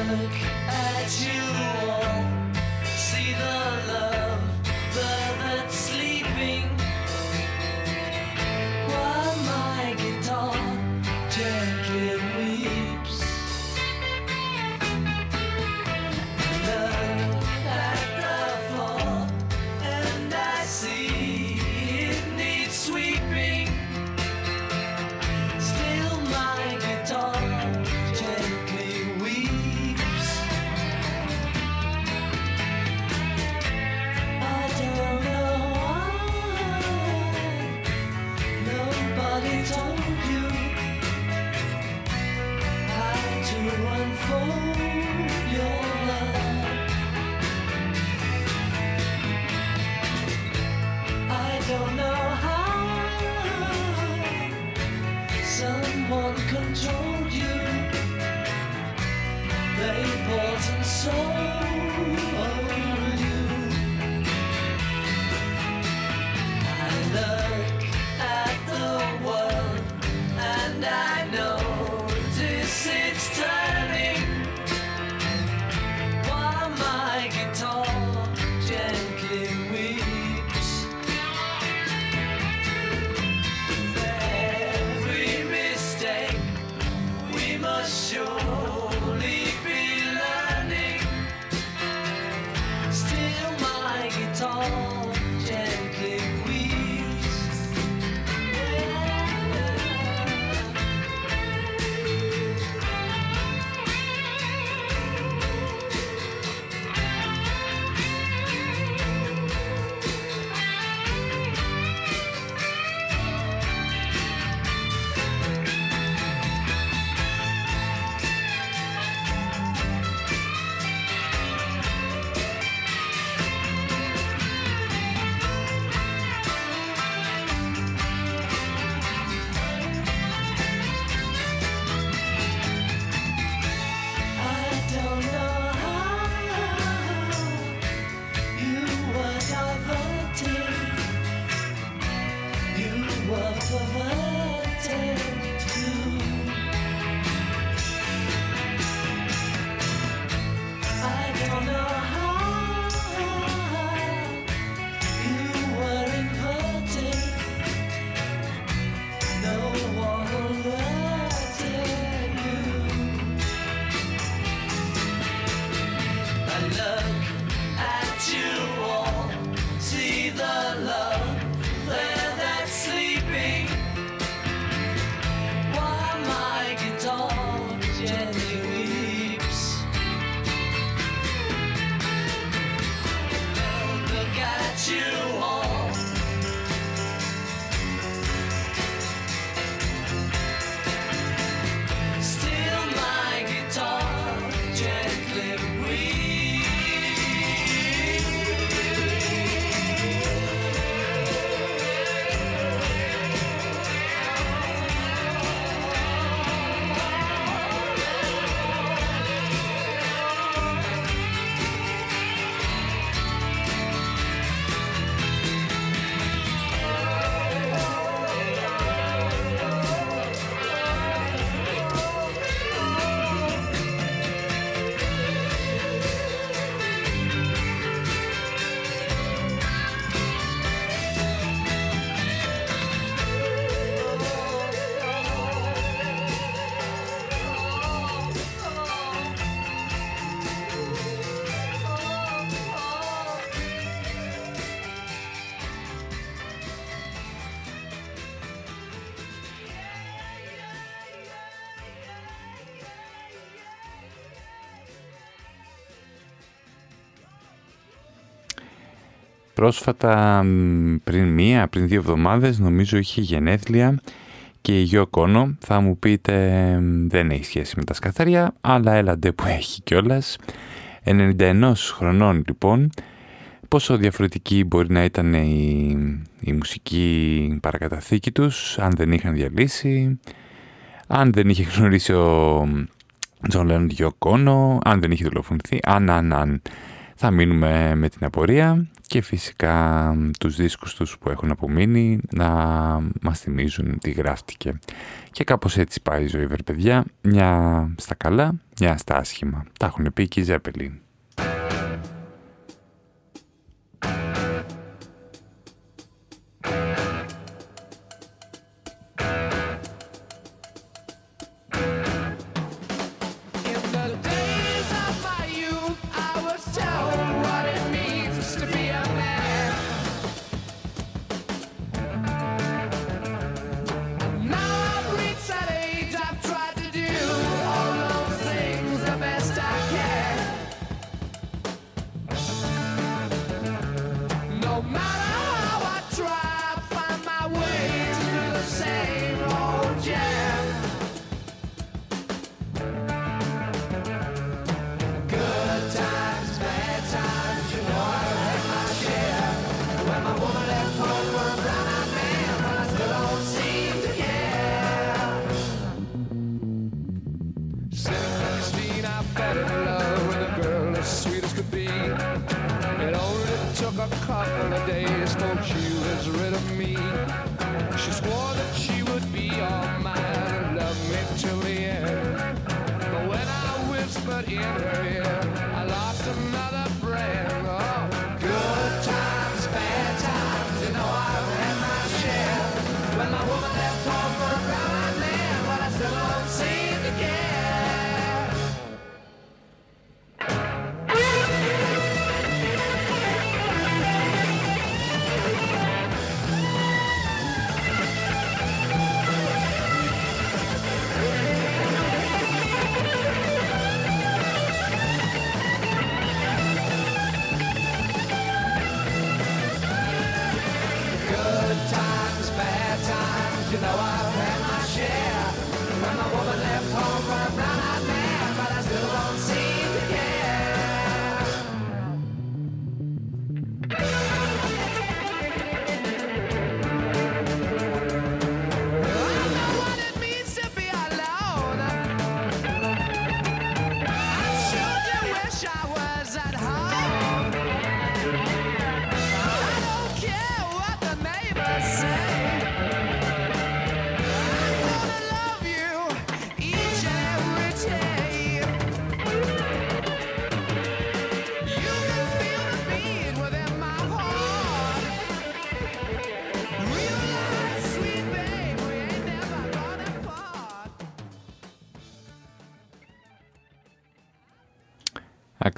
look Πρόσφατα, πριν μία, πριν δύο εβδομάδες, νομίζω είχε γενέθλια και η Γιόκο Όνο. Θα μου πείτε, δεν έχει σχέση με τα σκαθαριά, αλλά έλα ντε που έχει κιόλας. 91 χρονών λοιπόν, πόσο διαφορετική μπορεί να ήταν η, η μουσική παρακαταθήκη τους, αν δεν είχαν διαλύσει, αν δεν είχε γνωρίσει ο Τζον Λένον τη Γιόκο Όνο, αν δεν είχε δολοφονηθεί, αν, αν, αν. Θα μείνουμε με την απορία και φυσικά τους δίσκους τους που έχουν απομείνει να μας θυμίζουν τι γράφτηκε. Και κάπως έτσι πάει η ζωή, παιδιά, μια στα καλά, μια στα άσχημα. Τα έχουν πει και οι Ζέπελιν.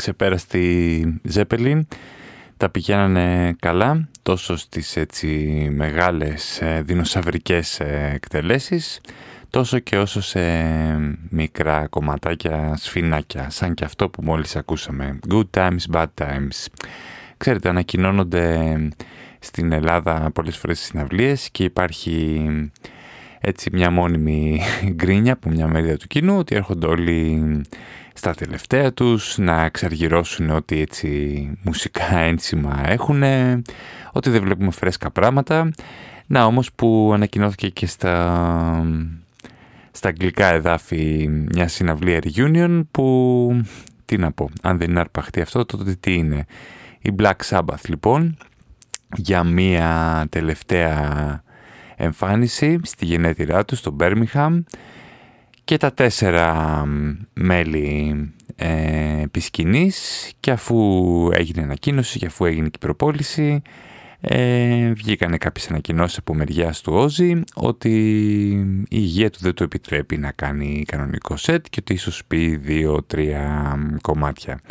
Ξεπέραστη Ζέπελιν τα πηγαίνανε καλά τόσο στις έτσι μεγάλες ε, δεινοσαυρικές ε, εκτελέσεις τόσο και όσο σε μικρά κομματάκια σφινάκια σαν και αυτό που μόλις ακούσαμε. Good times, bad times. Ξέρετε ανακοινώνονται στην Ελλάδα πολλές φορές συναυλίες και υπάρχει έτσι μια μόνιμη γκρίνια από μια μερίδα του κοινού ότι έρχονται όλοι στα τελευταία τους, να εξαργυρώσουν ότι έτσι μουσικά ένσημα έχουν, ότι δεν βλέπουμε φρέσκα πράγματα. Να όμως που ανακοινώθηκε και στα, στα αγγλικά εδάφη μια συναυλία Reunion που, τι να πω, αν δεν είναι αρπαχτή αυτό τότε τι είναι. Η Black Sabbath λοιπόν για μια τελευταία εμφάνιση στη γενέτειρά του στο Birmingham και τα τέσσερα μέλη ε, και αφού έγινε ανακοίνωση και αφού έγινε και η προπόληση ε, βγήκανε κάποιες ανακοινώσεις από μεριά του Όζη ότι η υγεία του δεν του επιτρέπει να κάνει κανονικό σετ και ότι ίσως πει δύο-τρία κομμάτια.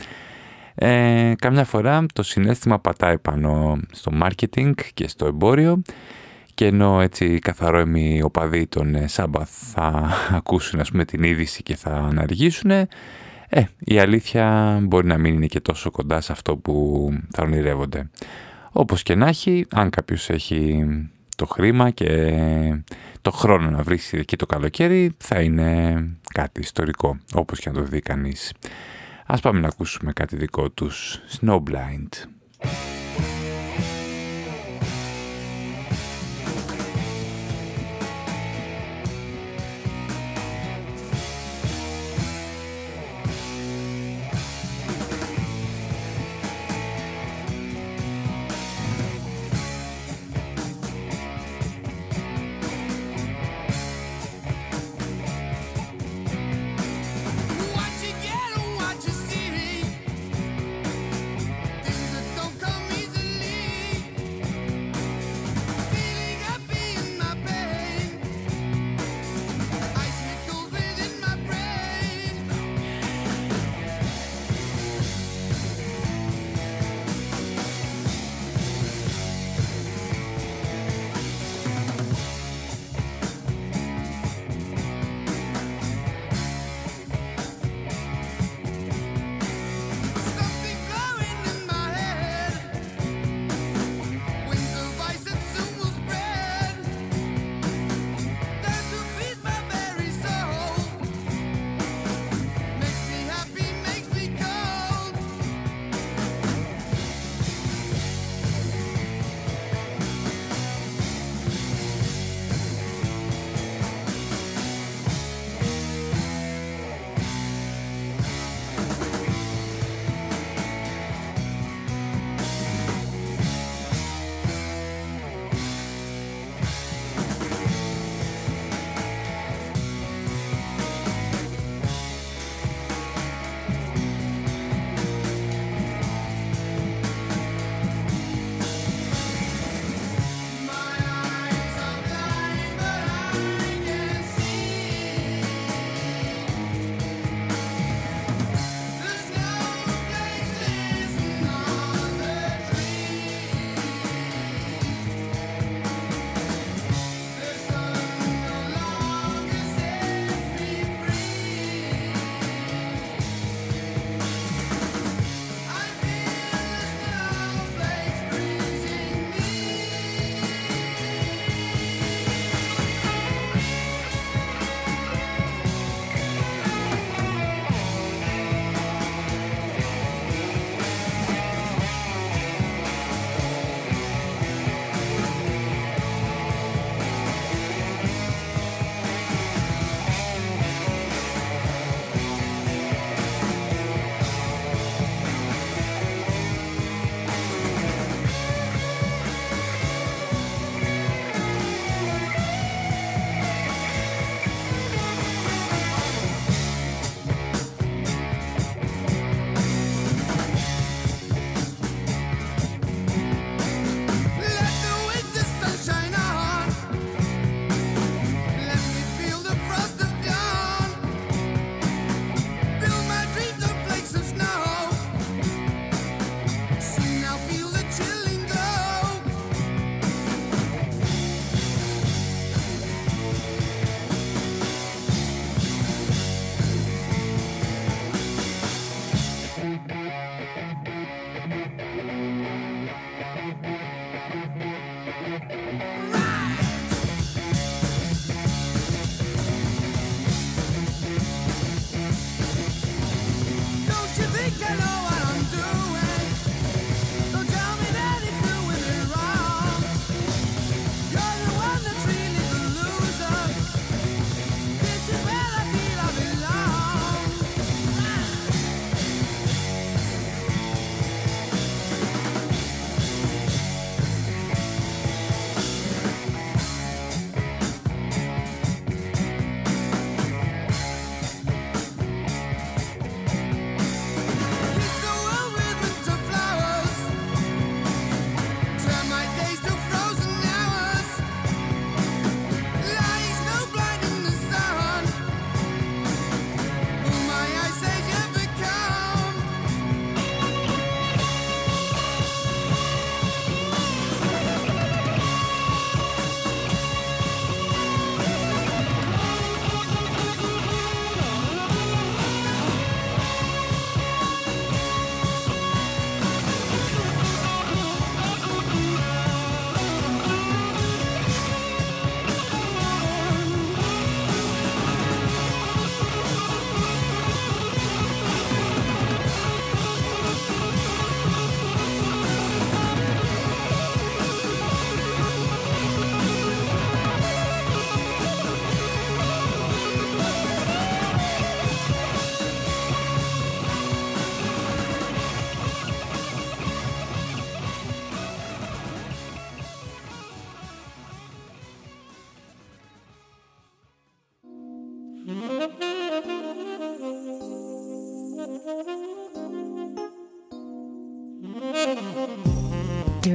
Ε, καμιά φορά το συνέστημα πατάει πάνω στο marketing και στο εμπόριο και ενώ έτσι καθαρό οι οπαδοί των ε, Σάμπαθ θα ακούσουν ας πούμε την είδηση και θα αναργήσουν ε, η αλήθεια μπορεί να μην είναι και τόσο κοντά σε αυτό που θα ονειρεύονται. Όπως και να έχει, αν κάποιος έχει το χρήμα και το χρόνο να βρει εκεί το καλοκαίρι θα είναι κάτι ιστορικό, όπως και να το δει κανείς. Ας πάμε να ακούσουμε κάτι δικό τους, Snowblind.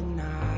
open.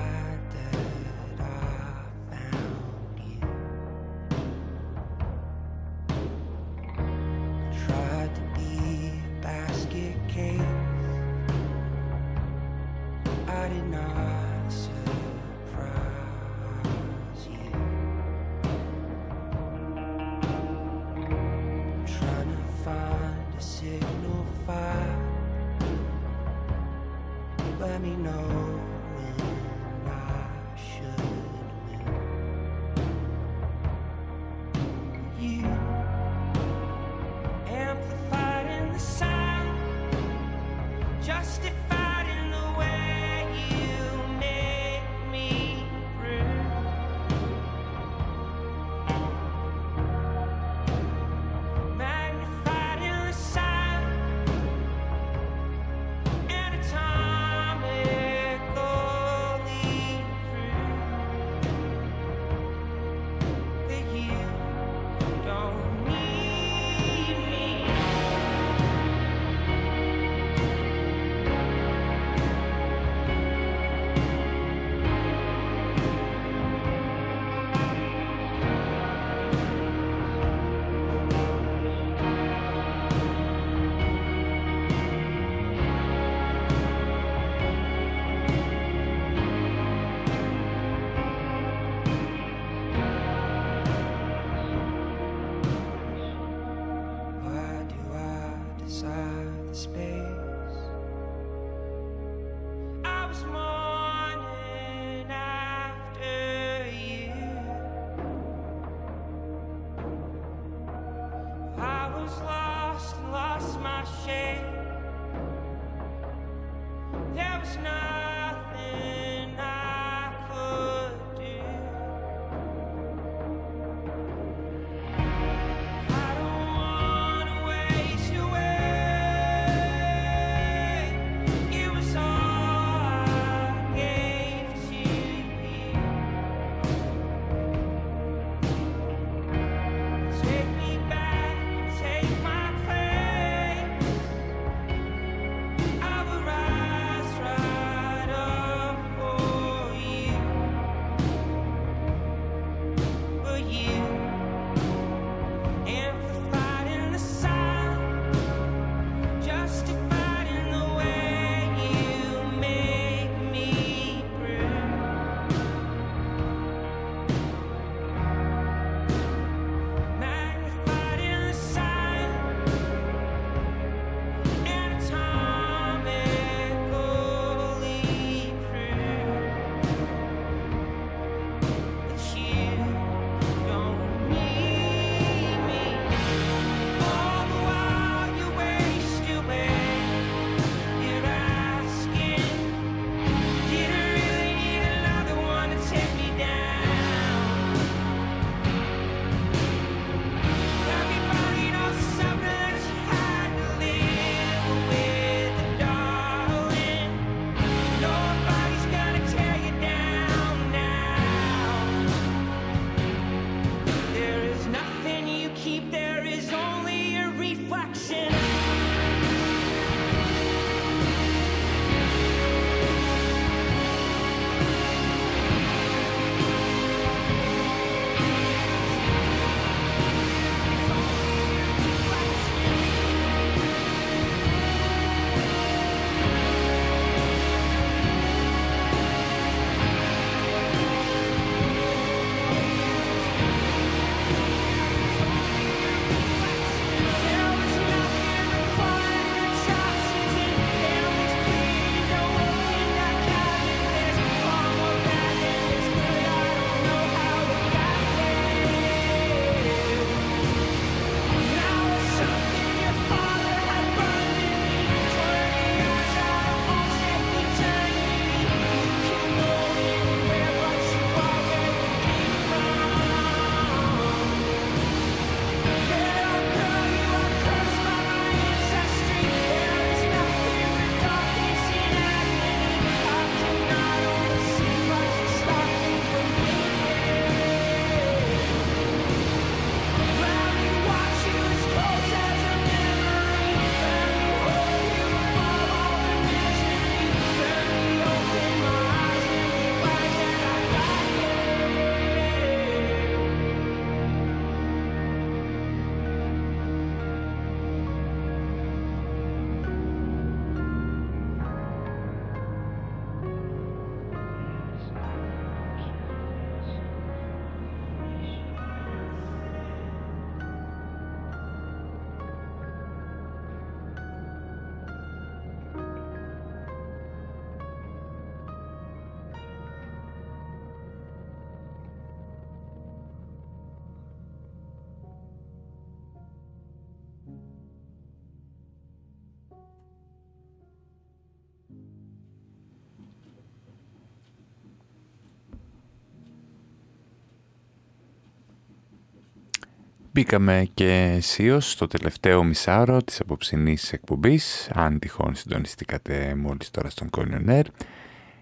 Μπήκαμε και αισίως στο τελευταίο μισάρο της απόψινής εκπομπής, αν τυχόν συντονιστήκατε μόλις τώρα στον Κόνιον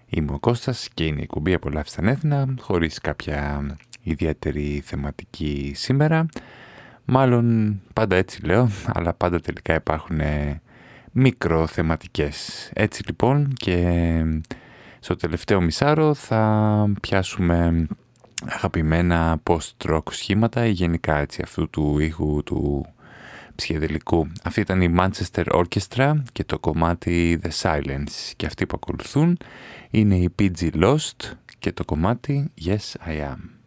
Είμαι ο Κώστας και είναι η εκπομπή «Απολαύσtan Έθνα», χωρίς κάποια ιδιαίτερη θεματική σήμερα. Μάλλον πάντα έτσι λέω, αλλά πάντα τελικά υπάρχουν μικροθεματικές. Έτσι λοιπόν και στο τελευταίο μισάρο θα πιάσουμε αγαπημένα post-rock σχήματα ή γενικά έτσι αυτού του ήχου του ψυχεδελικού. Αυτή ήταν η Manchester Orchestra και το κομμάτι The Silence και αυτοί που ακολουθούν είναι η PG Lost και το κομμάτι Yes I Am.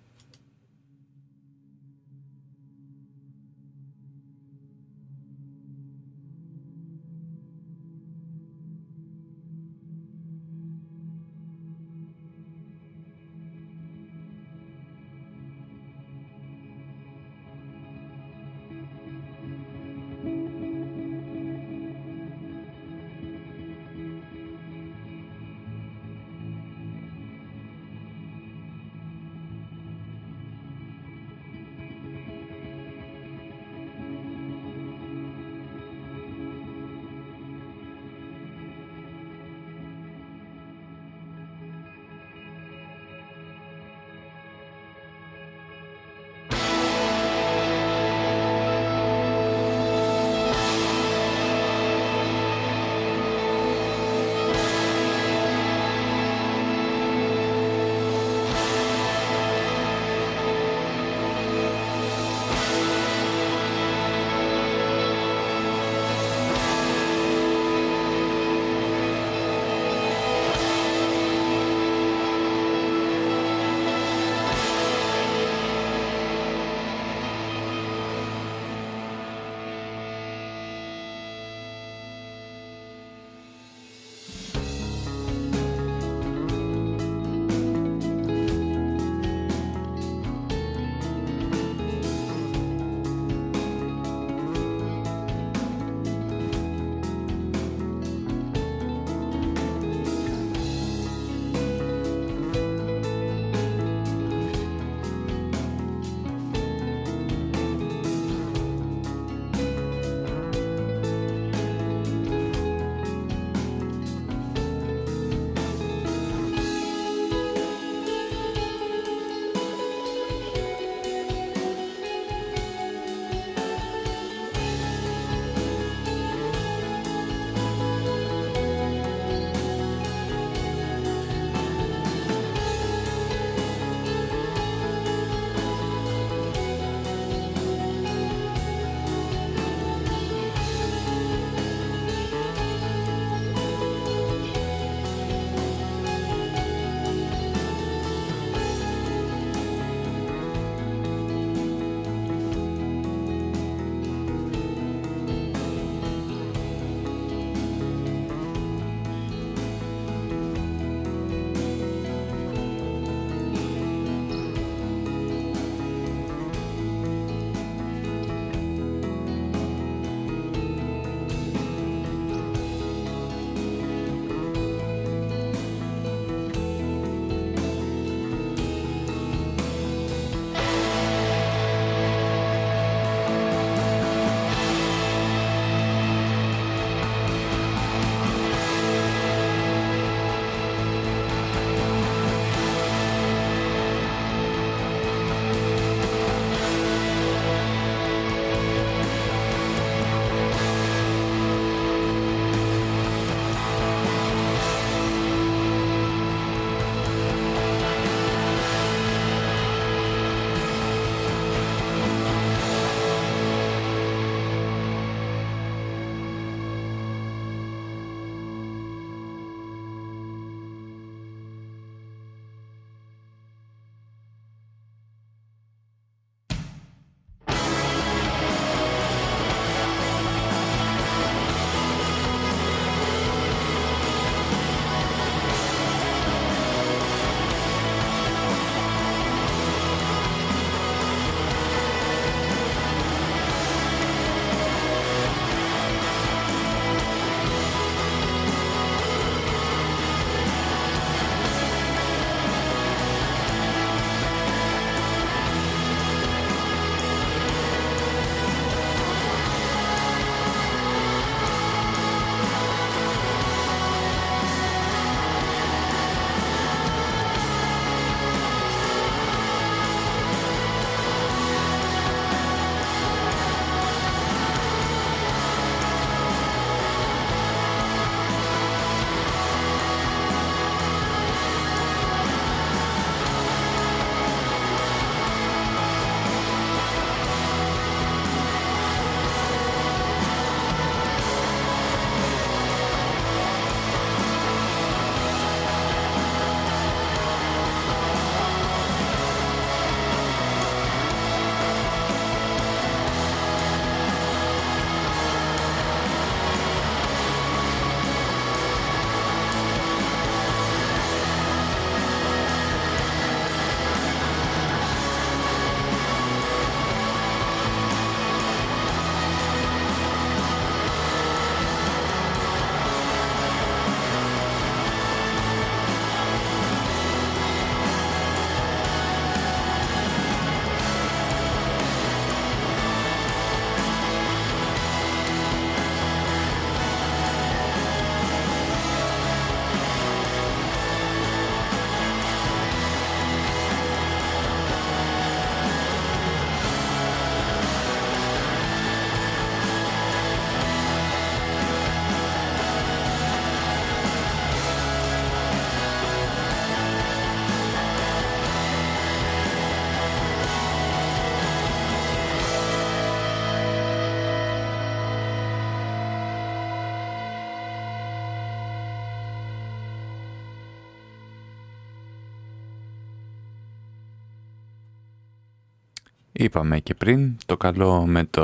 Είπαμε και πριν, το καλό με, το,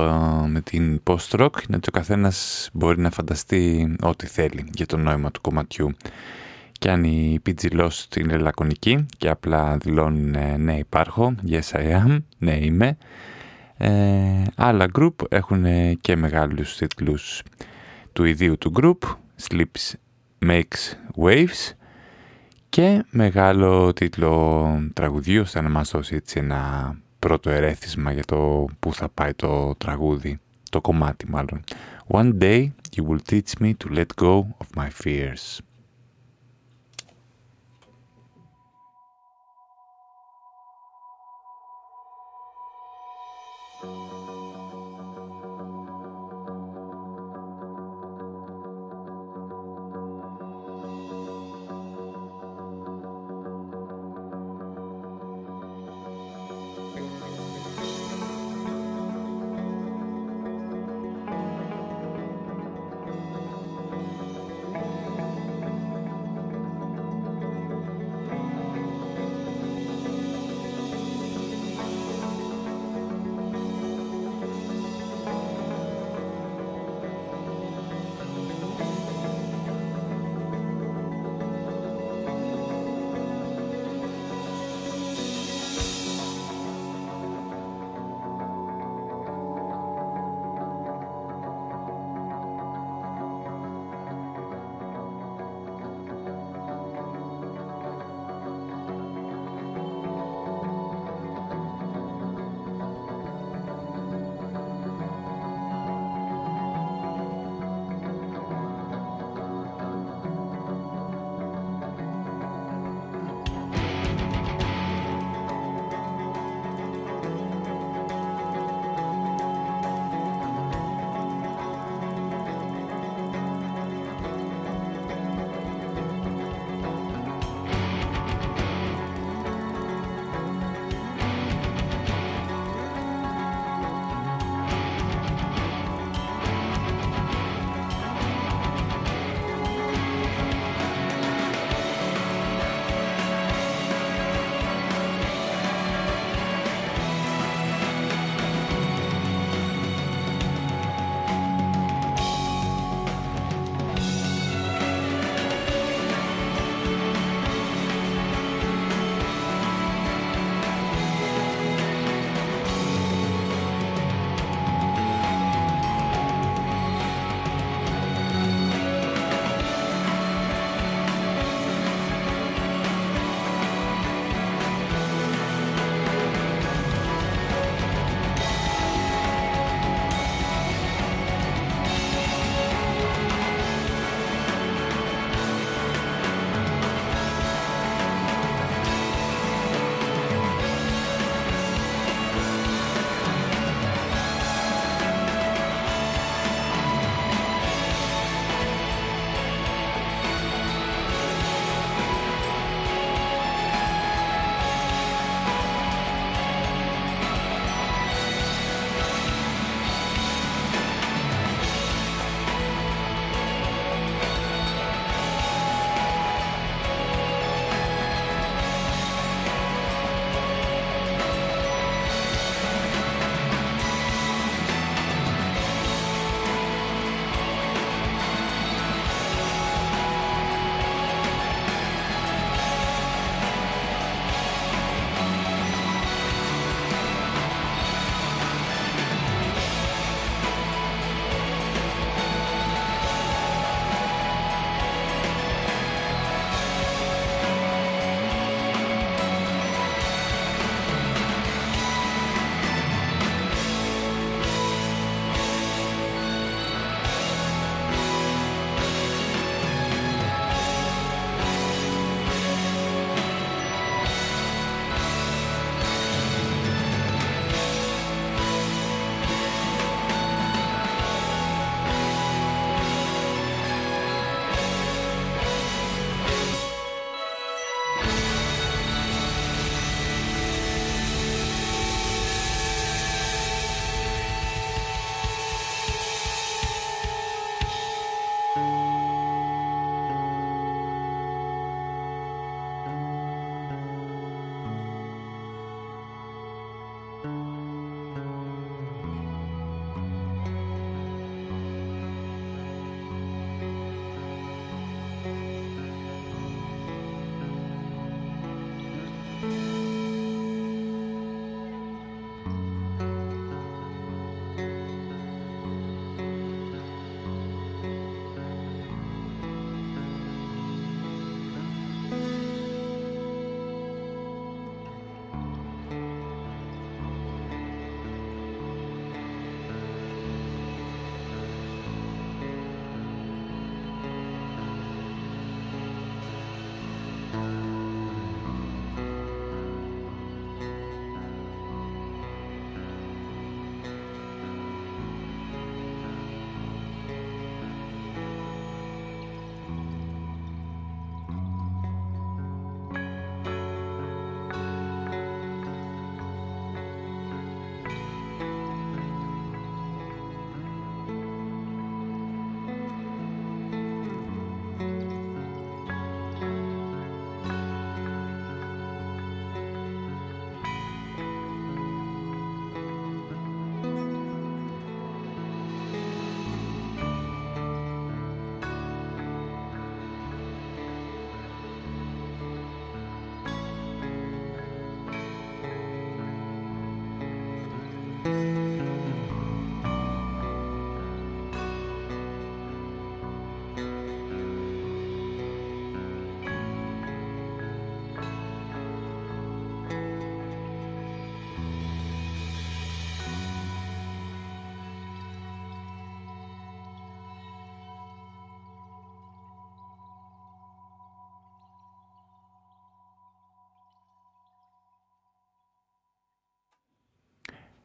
με την post-rock είναι ότι ο καθένας μπορεί να φανταστεί ό,τι θέλει για το νόημα του κομματιού. Και αν η PG Lost είναι λακωνική και απλά δηλώνουν ναι υπάρχω, yes I am, ναι είμαι, ε, άλλα group έχουν και μεγάλους τίτλους του ιδίου του group, Sleeps Makes Waves, και μεγάλο τίτλο τραγουδιού, ώστε να μας δώσει έτσι ένα πρώτο ερέθισμα για το που θα πάει το τραγούδι, το κομμάτι μάλλον. One day you will teach me to let go of my fears.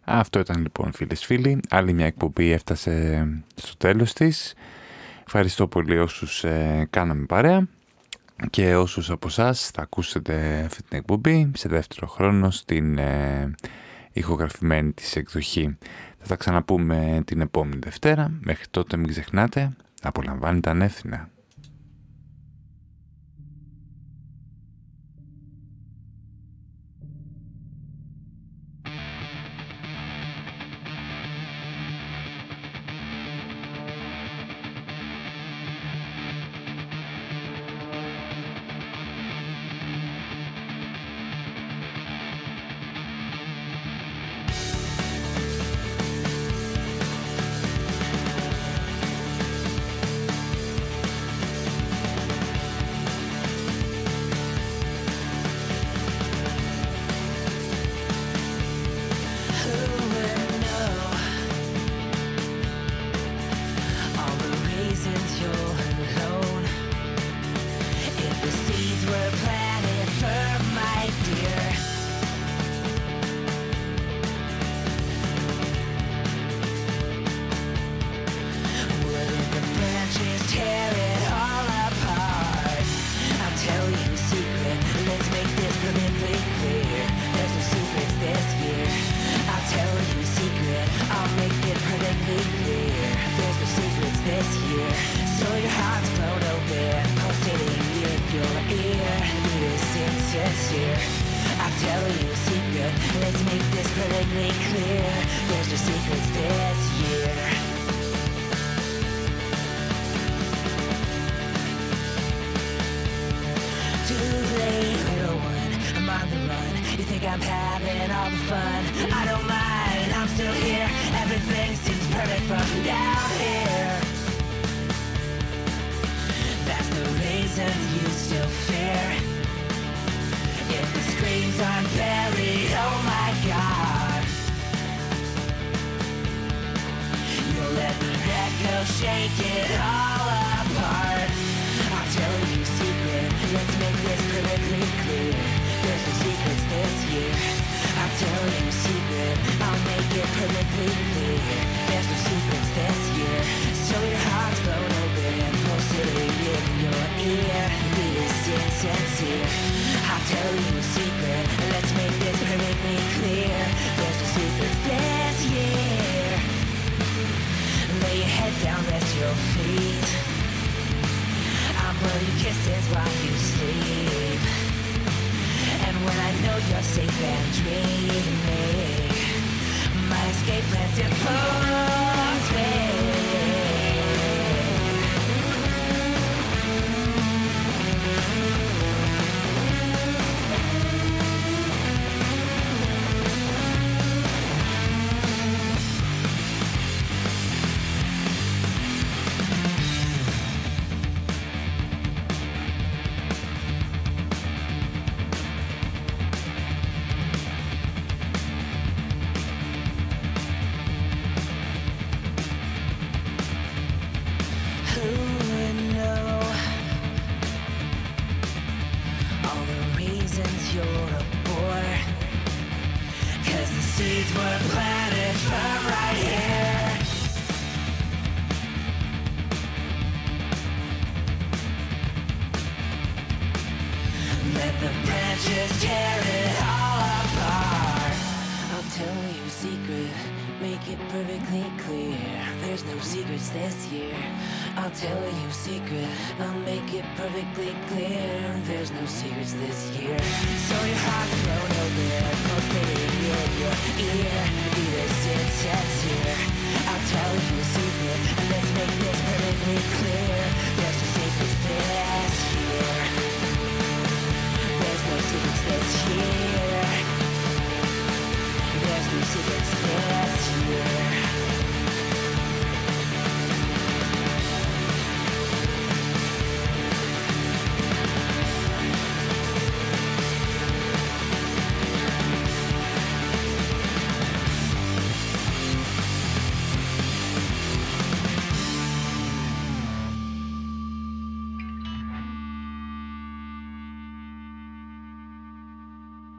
Αυτό ήταν λοιπόν φίλες φίλοι. Άλλη μια εκπομπή έφτασε στο τέλος της. Ευχαριστώ πολύ όσους ε, κάναμε παρέα και όσους από εσάς θα ακούσετε αυτή την εκπομπή σε δεύτερο χρόνο στην ε, ηχογραφημένη της εκδοχή. Θα τα ξαναπούμε την επόμενη Δευτέρα. Μέχρι τότε μην ξεχνάτε, απολαμβάνετε ανεύθυνα.